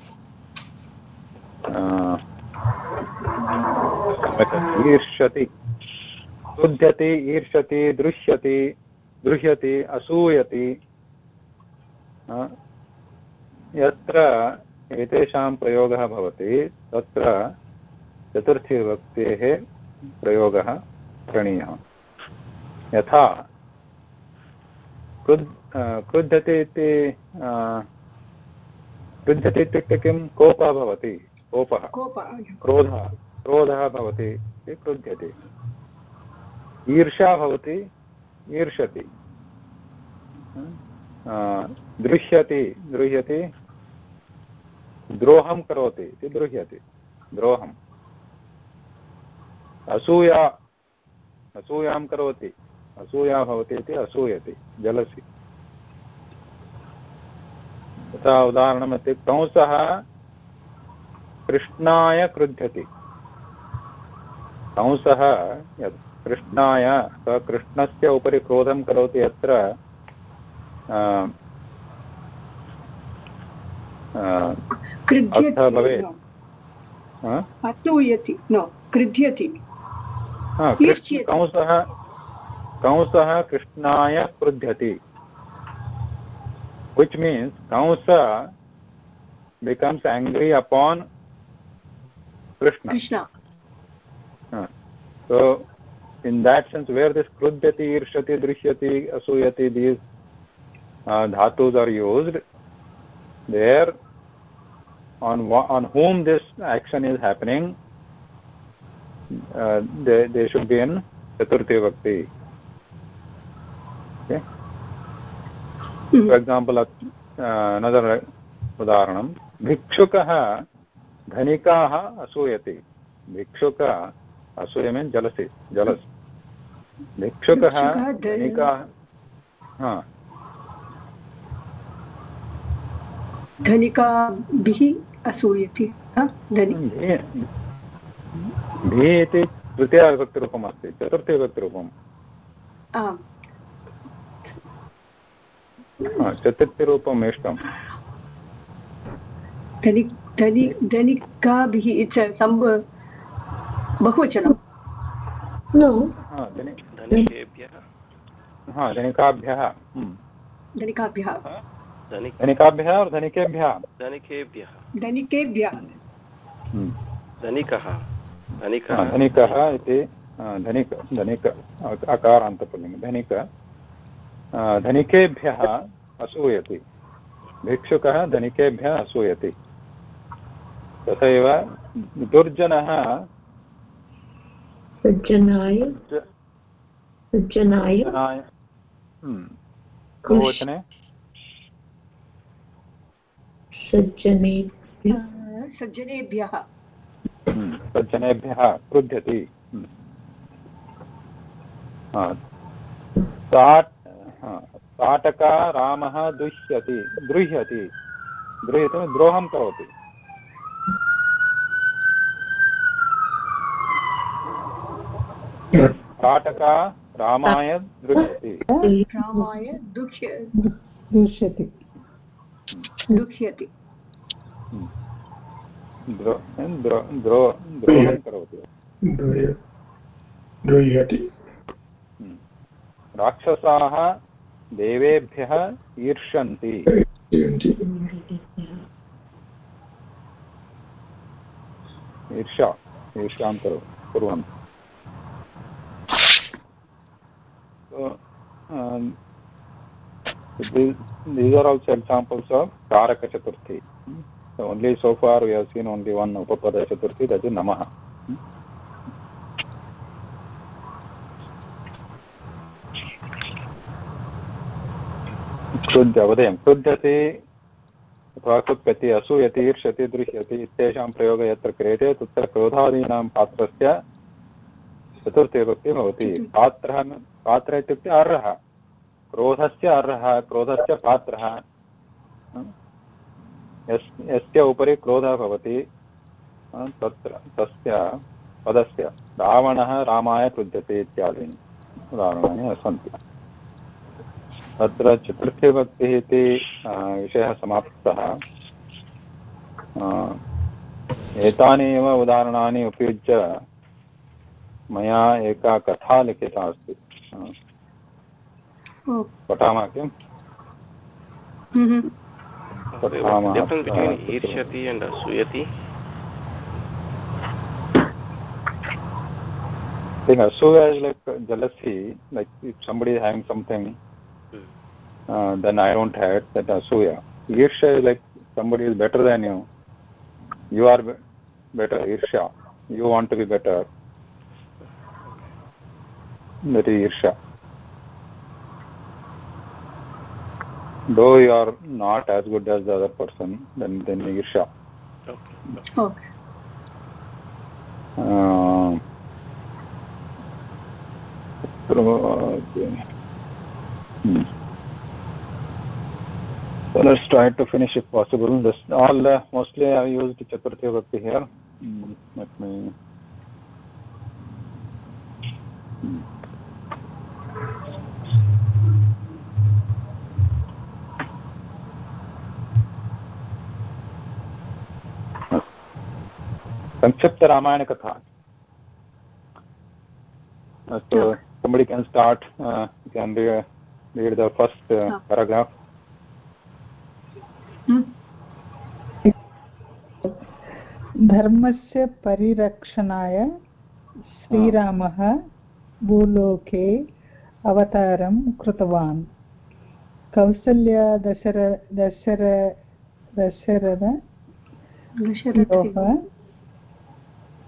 ईर्ष्यति, क्रुध्यति, ईर्ष्यति, दृश्यति गृह्यति असूयति यत्र एतेषां प्रयोगः भवति, तत्र चतुर्थीविभक्तेः प्रयोगः करणीयः। यथा क्रुद् क्रुध्यति इति क्रुध्यति इत्युक्ते किं? कोपः भवति कोपः। क्रोधः क्रोधः भवति इति क्रुध्यति। ईर्षा भवति ईर्षति दृश्यति गृह्यति द्रोहं करोति इति गृह्यति द्रोहम्। असूया असूयां करोति। असूया भवति इति असूयति जलसि। यथा उदाहरणमस्ति कंसः कृष्णाय क्रुध्यति। कंसः यत् कृष्णाय अथवा कृष्णस्य उपरि क्रोधं करोति यत्र अ, अ, अर्थः भवेत्। क्रुध्यति। हाँ, कंसः कंसः कृष्णाय क्रुध्यति। Which means Kansa becomes angry upon Krishna. So in that sense where this क्रुध्यति ईर्षति दृश्यति असूयति these धातूस् are used there on on whom this action is happening they, should be in Chaturthi Bhakti. Okay? For example, uh, another उदाहरणं भिक्षुकः धनिकाः असूयति भिक्षुक असूय mean जलसि जलस् भिक्षुकः भिक्षुकः धन- धनिकाः हा धनिकाभिः असूयति हा? धनि भी इति तृतीयाविभक्तिरूपम् अस्ति चतुर्थीविभक्तिरूपम् चतुर्थीरूपम् इष्टं धनि धनि धनिकाभिः बहुवचनं. हा, धनिकेभ्यः? हा धनिकाभ्यः। हम्म। धनिकाभ्यः। धनिकाभ्यः और धनिकेभ्यः? धनिकेभ्यः। धनिकेभ्यः। हम्म। धनिकः। हा, धनिकः। धनिकः इति धनिक धनिक अकारान्तपुल्लिङ्ग धनिक। धनिकेभ्यः असूयति। भिक्षुकः धनिकेभ्यः असूयति। तथैव दुर्जनः सज्जनाय सज्जनाय। हम्म, सज्जनेभ्यः। सज्जनेभ्यः हम्म, सज्जनेभ्यः क्रुध्यति। हम्म। हा, ताटका रामः दुह्यति गृह्यति। गृह्यति द्रोहं करोति। ताटका रामाय गृह्यति रामाय दुह्य दृश्यते दुह्यति द्रो द्रो द्रो द्रोहं करोति द्रोह्य- हम्म। राक्षसाः देवेभ्यः ईर्षन्ति ईर्षा ईर्षां करो कुर्वन्ति um, these are also examples of Karaka Chaturthi. So only so far we have seen only one Upapada Chaturthi, that is Namaha. वदयं क्रुद्धति अथवा कुप्यति असूयति ईर्ष्यति दृश्यति इत्येषां प्रयोगः यत्र क्रियते तत्र क्रोधादीनां पात्रस्य चतुर्थीविभक्तिः भवति पात्रः पात्र इत्युक्ते अर्हः क्रोधस्य अर्हः क्रोधस्य पात्रः यस् यस्य उपरि क्रोधः भवति तत्र तस्य पदस्य रावणः रामाय क्रुध्यते इत्यादीनि उदाहरणानि सन्ति। तत्र चतुर्थीभक्तिः इति विषयः समाप्तः। एतानि एव उदाहरणानि उपयुज्य मया एका कथा लिखिता अस्ति। पठामः किम्? हम्म, पठामः difference between ईर्ष्यति and asuyati I think Asuya is like jealousy, like if somebody is having something, hmm. uh, then I don't have that Asuya. Irsha is like somebody is better than you. You are be- better, Irsha. You want to be better. That is Irsha. Though you are not as good as the other person, then then Irsha. okay okay Uh, okay. Hmm. So let's try to finish if possible. This all uh, mostly I used Chaturthi Bhakti here. Hmm, Let me. संक्षिप्त रामायण कथा तो somebody can start uh, can they read the first uh, paragraph धर्मस्य परिरक्षणाय श्रीरामः दशर दशर दशरथ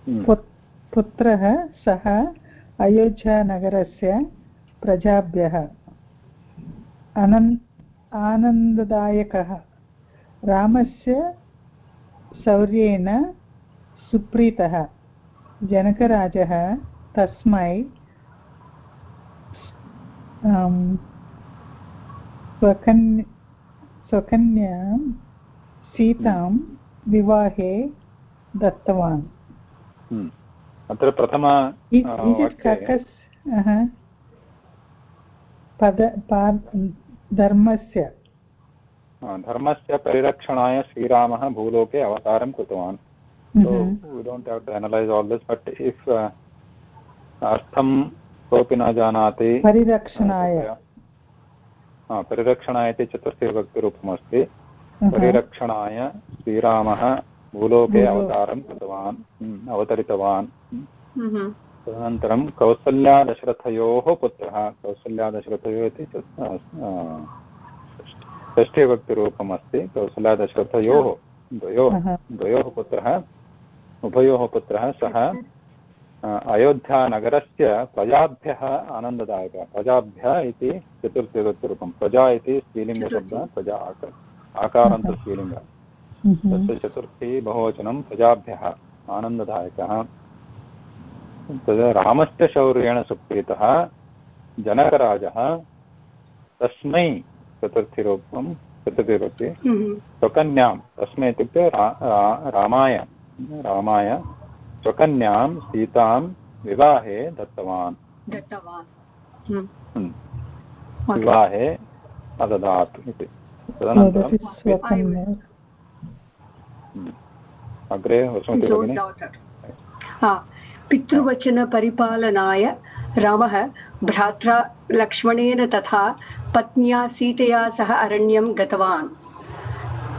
पुत्रः सः अयोध्यानगरस्य प्रजाभ्यः। अनन् आनन्ददायकः। रामस्य शौर्येण सुप्रीतः। जनकराजः तस्मै अं, स्वकन् स्वकन्यां सीतां विवाहे दत्तवान्। Hmm. अत्र प्रथम. पद धर्मस्य। धर्मस्य परिरक्षणाय श्रीरामः भूलोके अवतारं कृतवान्। So Mhm. we don't have to analyze all this but if अर्थं कोऽपि न जानाति परिरक्षणाय। परिरक्षणाय इति चतुर्थीविभक्तिरूपमस्ति अह, परिरक्षणाय श्रीरामः भूलोके भूलो- अवतारं कृतवान् हम्म, अवतरितवान्। Mhm. तदनन्तरं कौसल्यादशरथयोः पुत्रः कौसल्यादशरथयोः इति षष्ठीविभक्तिरूपम् अस्ति कौसल्यादशरथयोः द्वयोः द्वयोः पुत्रः उभयोः पुत्रः सः अयोध्यानगरस्य प्रजाभ्यः आनन्ददायकः। प्रजाभ्यः इति चतुर्थीविभक्तिरूपं प्रजा इति स्त्रीलिङ्गशब्दः प्रजा आक- आकारान्तस्त्रीलिङ्गः तस्य चतुर्थी बहुवचनं प्रजाभ्यः आनन्ददायकः। तद् रामस्य शौर्येण सुप्रीतः जनकराजः तस्मै चतुर्थीरूपं चतुर्थीरूपे Mhm. स्वकन्यां तस्मै इत्युक्ते रामाय रामाय स्वकन्यां सीतां विवाहे दत्तवान्। दत्तवान्. हम्म. विवाहे अददात् इति। तदनन्तरं हम्म, अग्रे daughter. हा, पितृवचनपरिपालनाय रामः भ्रात्रा लक्ष्मणेन तथा पत्न्या सीतया सह अरण्यं गतवान्।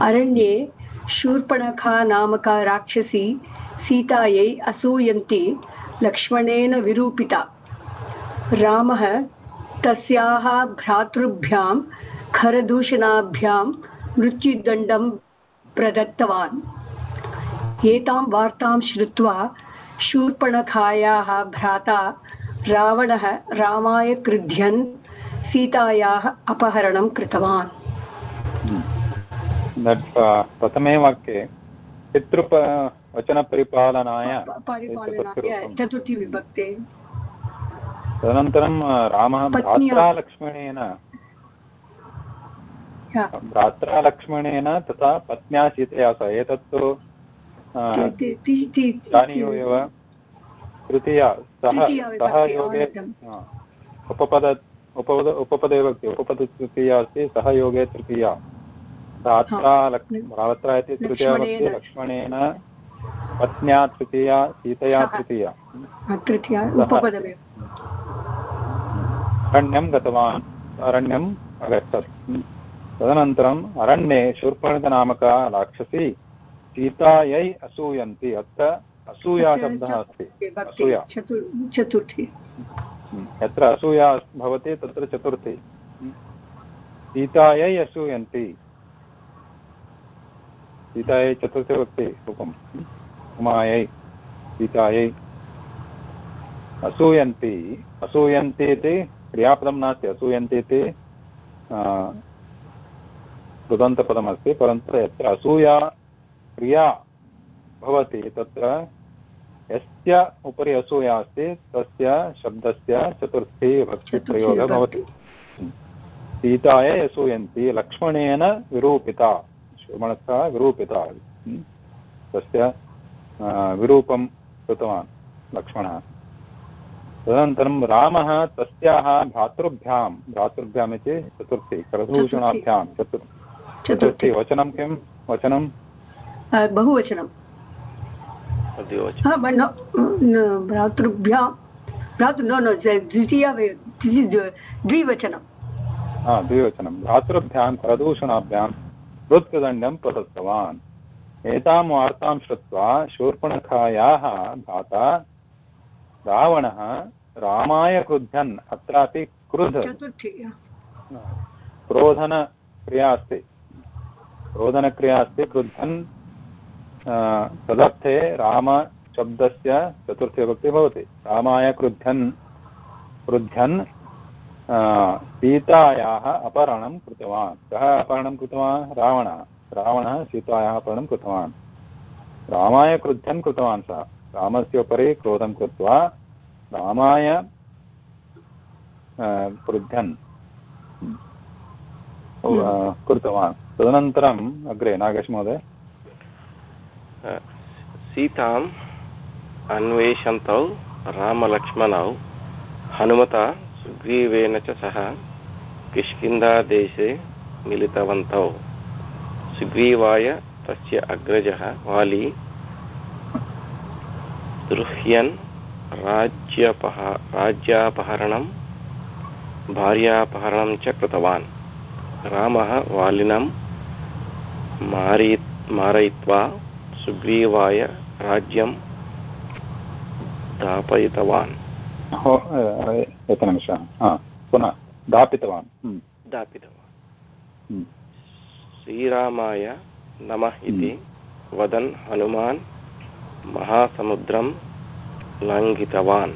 अरण्ये शूर्पणखा नामका राक्षसी सीतायै असूयन्ती लक्ष्मणेन विरूपिता। रामः तस्याः भ्रातृभ्यां खरदूषणाभ्यां मृत्युदण्डं प्रदत्तवान्। एतां वार्तां श्रुत्वा शूर्पणखायाः भ्राता रावणः रामाय क्रुध्यन् सीतायाः अपहरणं कृतवान्। प्रथमे वाक्ये पितृप वचनपरिपालनाय चतुर्थी विभक्ते। तदनन्तरं रामः भ्रात्रा लक्ष्मणेन भ्रात्रा लक्ष्मणेन तथा पत्न्या सीतया सह एतत्तु जानीयुः एव तृतीया सः सः योगे उपपद उपपद उपपदे विभक्ति उपपद तृतीया अस्ति सः योगे तृतीया। भ्रात्रा लक् भ्रात्रा इति तृतीया विभक्ति लक्ष्मणेन। पत्न्या तृतीया सीतया तृतीया। हा, अरण्यं गतवान् अरण्यम् अगच्छत्। तदनन्तरम् अरण्ये शूर्पणखनामका राक्षसी सीतायै असूयन्ति अत्र असूया शब्दः अस्ति। असूया। चतुर्थी। यत्र असूया भवति तत्र चतुर्थी। सीतायै असूयन्ति। सीतायै चतुर्थी भक्ति रूपम् उमायै सीतायै असूयन्ति। असूयन्ति इति क्रियापदं नास्ति। असूयन्ति इति कृदन्तपदमस्ति परन्तु यत्र असूया क्रिया भवति तत्र यस्य उपरि असूया अस्ति तस्य शब्दस्य चतुर्थी विभक्तिप्रयोगः भवति। सीतायै असूयन्ति लक्ष्मणेन विरूपिता श्रमणः विरूपिता हम्म। तस्य विरूपं कृतवान् लक्ष्मणः। तदनन्तरं रामः तस्याः भ्रातृभ्यां भ्रातृभ्याम् इति चतुर्थी करभूषणाभ्यां चतुर्थी। चतुर्थी। वचनं किं? वचनं? बहुवचनं। हा, भ्रातृभ्यां भ्रातृ नो नो द्वितीया द्विवचनं। हा द्विवचनं। भ्रातृभ्यां करदूषणाभ्यां मृत्युदण्डं प्रदत्तवान्। एतां वार्तां श्रुत्वा शूर्पणखायाः भ्राता रावणः रामाय क्रुध्यन् अत्रापि क्रुध क्रोधनक्रिया अस्ति। क्रोधनक्रिया अस्ति क्रुद्धन् तदर्थे रामशब्दस्य चतुर्थीविभक्ति भवति। रामाय क्रुद्धन्। क्रुध्यन् अ, सीतायाः अपहरणं कृतवान्। कः अपहरणं कृतवान्? रावणः। रावणः सीतायाः अपहरणं कृतवान्। रामाय क्रुद्धन् कृतवान् सः। रामस्य उपरि क्रोधं कृत्वा रामाय क्रुद्धन्। कृतवान्। तदनन्तरम् अग्रे नागेश महोदय सीताम् अन्वेषन्तौ रामलक्ष्मणौ हनुमता सुग्रीवेन च सह किष्किन्धादेशे मिलितवन्तौ। सुग्रीवाय तस्य अग्रजः वाली द्रुह्यन् राज्यपह राज्यापहरणं भार्यापहरणं च कृतवान्। रामः वालिनं मारी मारयित्वा सुग्रीवाय राज्यं दापयितवान्। एकनिमिषः। पुनः दापितवान्। हम्म, दापितवान्। हम्म, श्रीरामाय नमः इति वदन् हनुमान् महासमुद्रं लङ्घितवान्।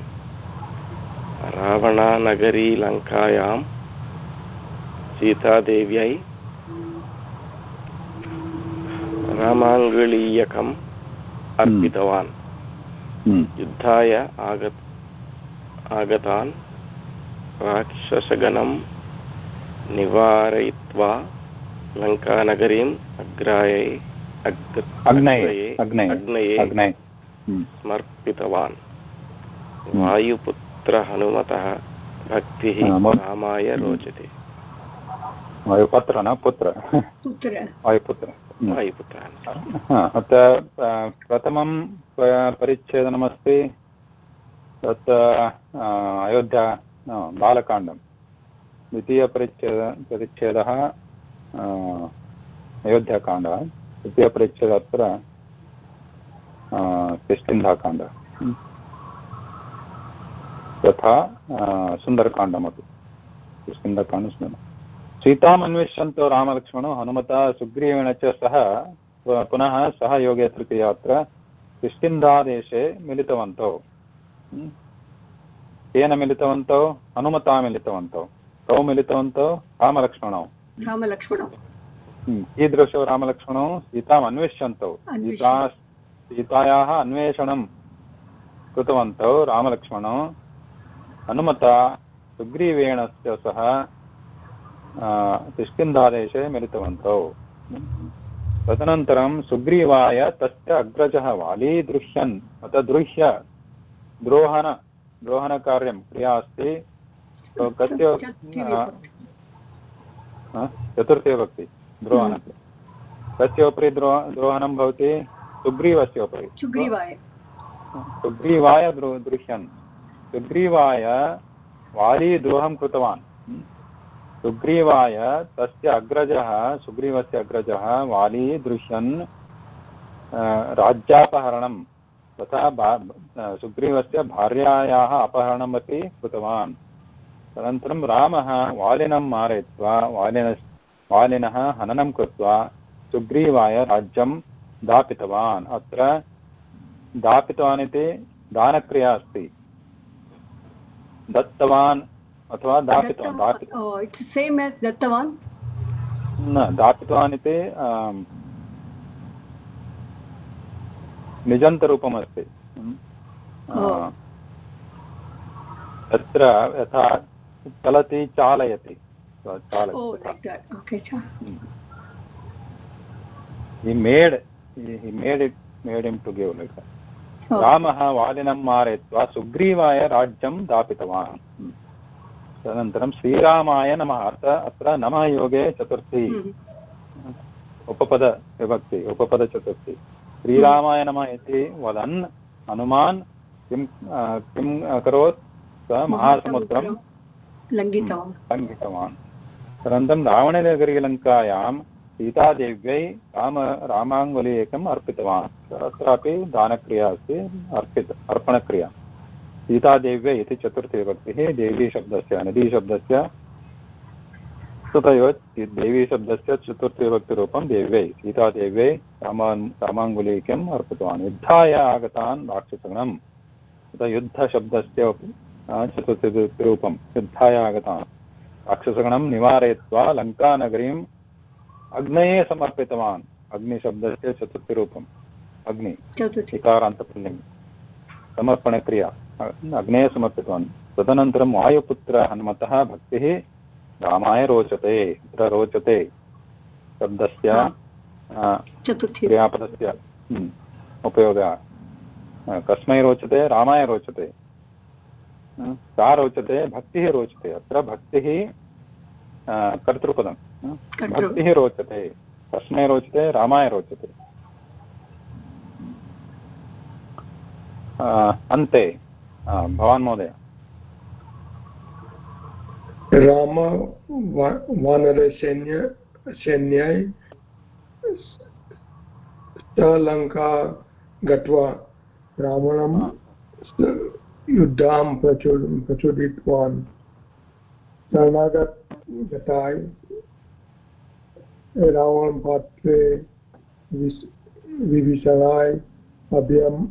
रावणानगरीलङ्कायां सीतादेव्यै रामाङ्गुलीयकम् अर्पितवान्। हम्म, युद्धाय आगत आगतान् राक्षसगणं निवारयित्वा लङ्कानगरीम् अग्रायै अग्- अग्नये अग्नये अग्नये अग्नये। हम्म, समर्पितवान्। वायुपुत्रहनुमतः भक्तिः रामाय रोचते। वायुपुत्र न पुत्र पुत्र वायुपुत्र हम्म। वायुपुत्रः हा, अत्र अ, प्रथमं प- परिच्छेदनमस्ति तत् अ, अयोध्या न, बालकाण्डं द्वितीयपरिच्छेद परिच्छेदः अ, अयोध्याकाण्डः तृतीयपरिच्छेदः अत्र अ, किष्किन्धाकाण्डः हम्म। तथा अ, सुन्दरकाण्डमपि किष्किन्धाकाण्डं सुन्दरं सीताम् अन्विष्यन्तो रामलक्ष्मणो हनुमता सुग्रीवेण च सह पुनः सह योगे तृतीया अत्र किष्किन्धादेशे मिलितवन्तौ हम्म। केन मिलितवन्तौ हनुमता मिलितवन्तौ कौ मिलितवन्तौ रामलक्ष्मणौ रामलक्ष्मणौ हम्म। कीदृशौ रामलक्ष्मणौ सीताम् अन्विष्यन्तौ सीता सीतायाः अन्वेषणं कृतवन्तौ रामलक्ष्मणौ हनुमता सुग्रीवेण च सह आ, किष्किन्धादेशे मिलितवन्तौ। तदनन्तरं सुग्रीवाय तस्य अग्रजः वाली दृश्यन् अथ दृश्य द्रोहण द्रोहणकार्यं क्रिया अस्ति तो कस्य आ, द्रोहण। कस्य उपरि द्रो द्रोहणं भवति? सुग्रीवस्य उपरि। सुग्रीवाय। सुग्रीवाय द्रो दृश्यन्। सुग्रीवाय वाली द्रोहं कृतवान्। सुग्रीवाय तस्य अग्रजः, सुग्रीवस्य अग्रजः वाली दृश्यन् राज्यापहरणं तथा सुग्रीवस्य भार्यायाः अपहरणमपि कृतवान्। तदनन्तरं रामः वालिनं मारयित्वा, वालिन, वालिनः हननं कृत्वा सुग्रीवाय राज्यं दापितवान्। अत्र दापितवान् इति दानक्रिया अस्ति। दत्तवान् अथवा दापितवान् सेम् एस् दत्तवान्? न दापितवान् इति निजन्तरूपमस्ति। तत्र यथा चलति चालयति। ओ चालयति तथा। Like that okay he made he, he made it made him to give like that. रामः वालिनं मारयित्वा सुग्रीवाय राज्यं हम्म। तदनन्तरं श्रीरामाय नमः। अत्र अत्र नमः योगे चतुर्थी। उपपदविभक्ति उपपदचतुर्थी श्रीरामाय नमः इति वदन् हनुमान् किं किम् अकरोत्? स महासमुद्रं लङ्घितवान्। लङ्घितवान्। तदनन्तरं रावणनगरीलङ्कायां सीतादेव्यै राम रामाङ्गुलीयकम् अर्पितवान्। अत्रापि दानक्रिया अस्ति अर्पित अर्पणक्रिया। सीतादेव्यै इति चतुर्थी विभक्तिः देवीशब्दस्य नदीशब्दस्य तथैव देवीशब्दस्य चतुर्थीविभक्तिरूपं देव्यै सीतादेव्यै रामान् रामाङ्गुलीक्यम् अर्पितवान्। युद्धाय आगतान् राक्षसगणं तथा युद्धशब्दस्य चतुर्थीरूपं युद्धाय आगतान्। राक्षसगणं निवारयित्वा लङ्कानगरीम् अग्नये समर्पितवान्। अग्निशब्दस्य चतुर्थीरूपम् अग्नि चतुर्थी। इकारान्तपुल्लिङ्ग् समर्पणक्रिया। अग्नेय समर्पितवान् तदनन्तरं वायुपुत्र हनुमतः भक्तिः रामाय रोचते तत्र रोचते। शब्दस्य क्रियापदस्य हम्म, उपयोगः। कस्मै रोचते रामाय रोचते। सा रोचते भक्तिः रोचते। अत्र भक्तिः कर्तृपदं भक्तिः रोचते। कस्मै रोचते रामाय रोचते। अन्ते। भवान् महोदय। राम वानरसैन्य सैन्यै सलङ्का गत्वा रावणं युद्धां प्रचोद प्रचोदितवान्। शरणागत गताय रावणपात्रे विभीषणाय अभयम्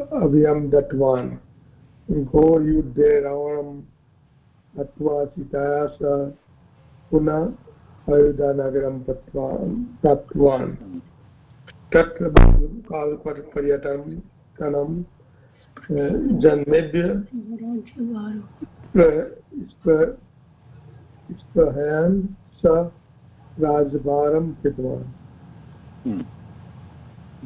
अभयं दत्तवान्। घोरयुद्धे रावणं हत्वा सीतया सह पुनः अयोध्यानगरं प्र प्राप्तवान्। तत्र कालपर्यटनं जन्मेभ्य स्पृहयन् स राजभारं कृतवान् हम्म।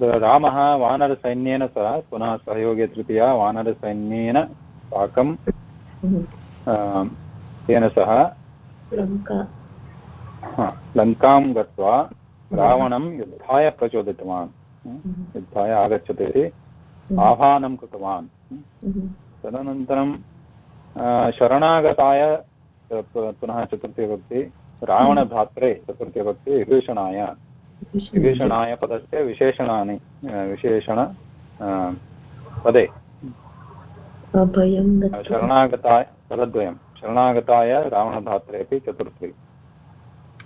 रामः वानरसैन्येन सह पुनः सहयोगे तृतीया वानरसैन्येन साकं तेन सह लङ्का। हा, गत्वा रावणं युद्धाय प्रचोदितवान्। युद्धाय आगच्छतु। इति आह्वानं कृतवान्। तदनन्तरं शरणागताय पुनः चतुर्थीविभक्ति रावणभ्रात्रे चतुर्थीविभक्ति विभीषणाय। विभीषणाय पदस्य विशेषणानि विशेषण पदे। शरणागताय पदद्वयं। शरणागताय रावणधात्रेपि चतुर्थी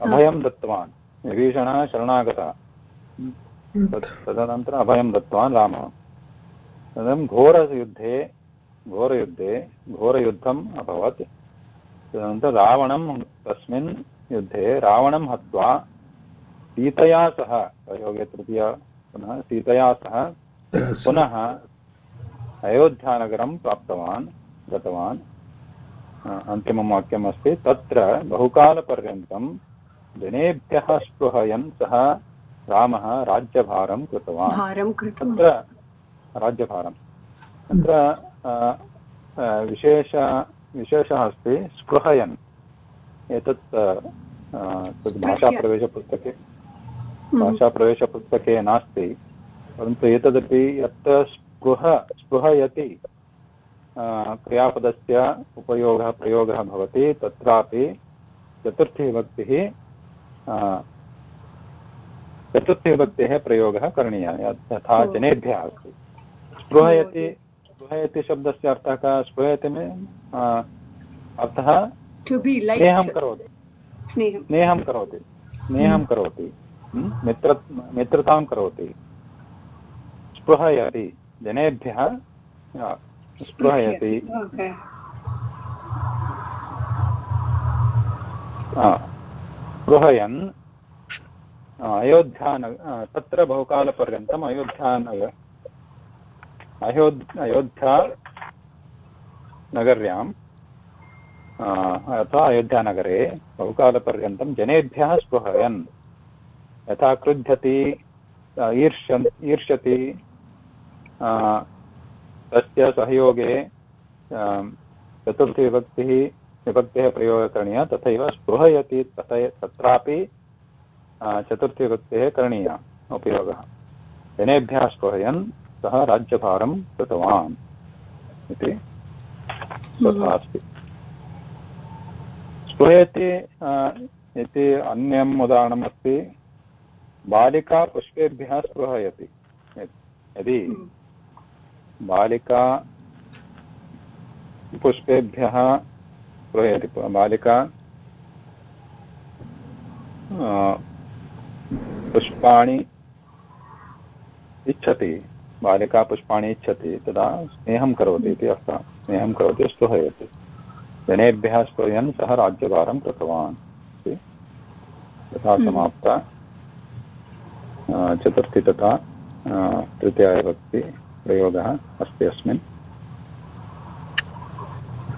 अभयं दत्तवान्। विभीषणः शरणागतः। तत् तदनन्तरम् अभयं दत्तवान् रामः। तदनन्तरं घोरयुद्धे घोरयुद्धे घोरयुद्धम् अभवत्। तदनन्तरं रावणं तस्मिन् युद्धे रावणं हत्वा सीतया सह प्रयोगे तृतीया पुनः सीतया सह पुनः अयोध्यानगरं प्राप्तवान् गतवान्। अन्तिमं वाक्यम् अस्ति तत्र बहुकालपर्यन्तं जनेभ्यः स्पृहयन् सः रामः राज्यभारं कृतवान्। तत्र राज्यभारं। तत्र विशेष विशेषः अस्ति स्पृहयन्। एतत् तद् भाषाप्रवेशपुस्तके। भाषाप्रवेशपुस्तके नास्ति परन्तु एतदपि यत्र स्पृह स्पृहयति क्रियापदस्य उपयोगः प्रयोगः भवति तत्रापि चतुर्थीविभक्तिः अ, चतुर्थीविभक्तेः प्रयोगः करणीयः यथा। जनेभ्यः अस्ति। स्पृहयति स्पृहयति शब्दस्य अर्थः कः? स्पृहयति मीन् अर्थः स्नेहं करोति। स्नेहं। करोति। स्नेहं करोति। हं? मित्र मित्रतां करोति। स्पृहयति। जनेभ्यः स्पृहयति। स्पृहयन् आ, अयोध्यान तत्र बहुकालपर्यन्तम् अयोध्यानग अयोध् अयोध्या नगर्यां आ, अथवा अयोध्यानगरे बहुकालपर्यन्तं जनेभ्यः स्पृहयन्। यथा क्रुध्यति ईर्ष्यन् ईर्ष्यति तस्य सहयोगे चतुर्थीविभक्तिः विभक्तेः प्रयोगः करणीयः तथैव स्पृहयति तथ तत्रापि चतुर्थीविभक्तेः करणीयः उपयोगः। जनेभ्यः स्पृहयन् सः राज्यभारं कृतवान् इति तथा अस्ति। स्पृहयति इति अन्यम् उदाहरणम् अस्ति बालिका पुष्पेभ्यः स्पृहयति यदि बालिका पुष्पेभ्यः स्पृहयति बालिका पुष्पाणि इच्छति बालिका पुष्पाणि इच्छति तदा स्नेहं करोति इति अर्थः। स्नेहं करोति स्पृहयति जनेभ्यः स्पृहयन् सः राज्यभारं कृतवान्। इति तथा समाप्ता। आ, चतुर्थी तथा तृतीयाविभक्ति प्रयोगः अस्ति अस्मिन्।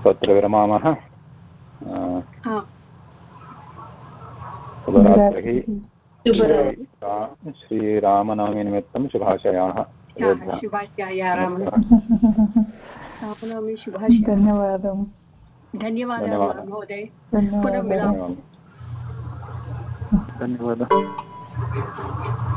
तत्र विरमामः। हा। शुभरात्रिः। श्रीरामनवमीनिमित्तं शुभाशयाः। धन्यवादः धन्यवादः धन्यवादः। महोदय। पुनः मिलामः। धन्यवादः। धन्यवादः।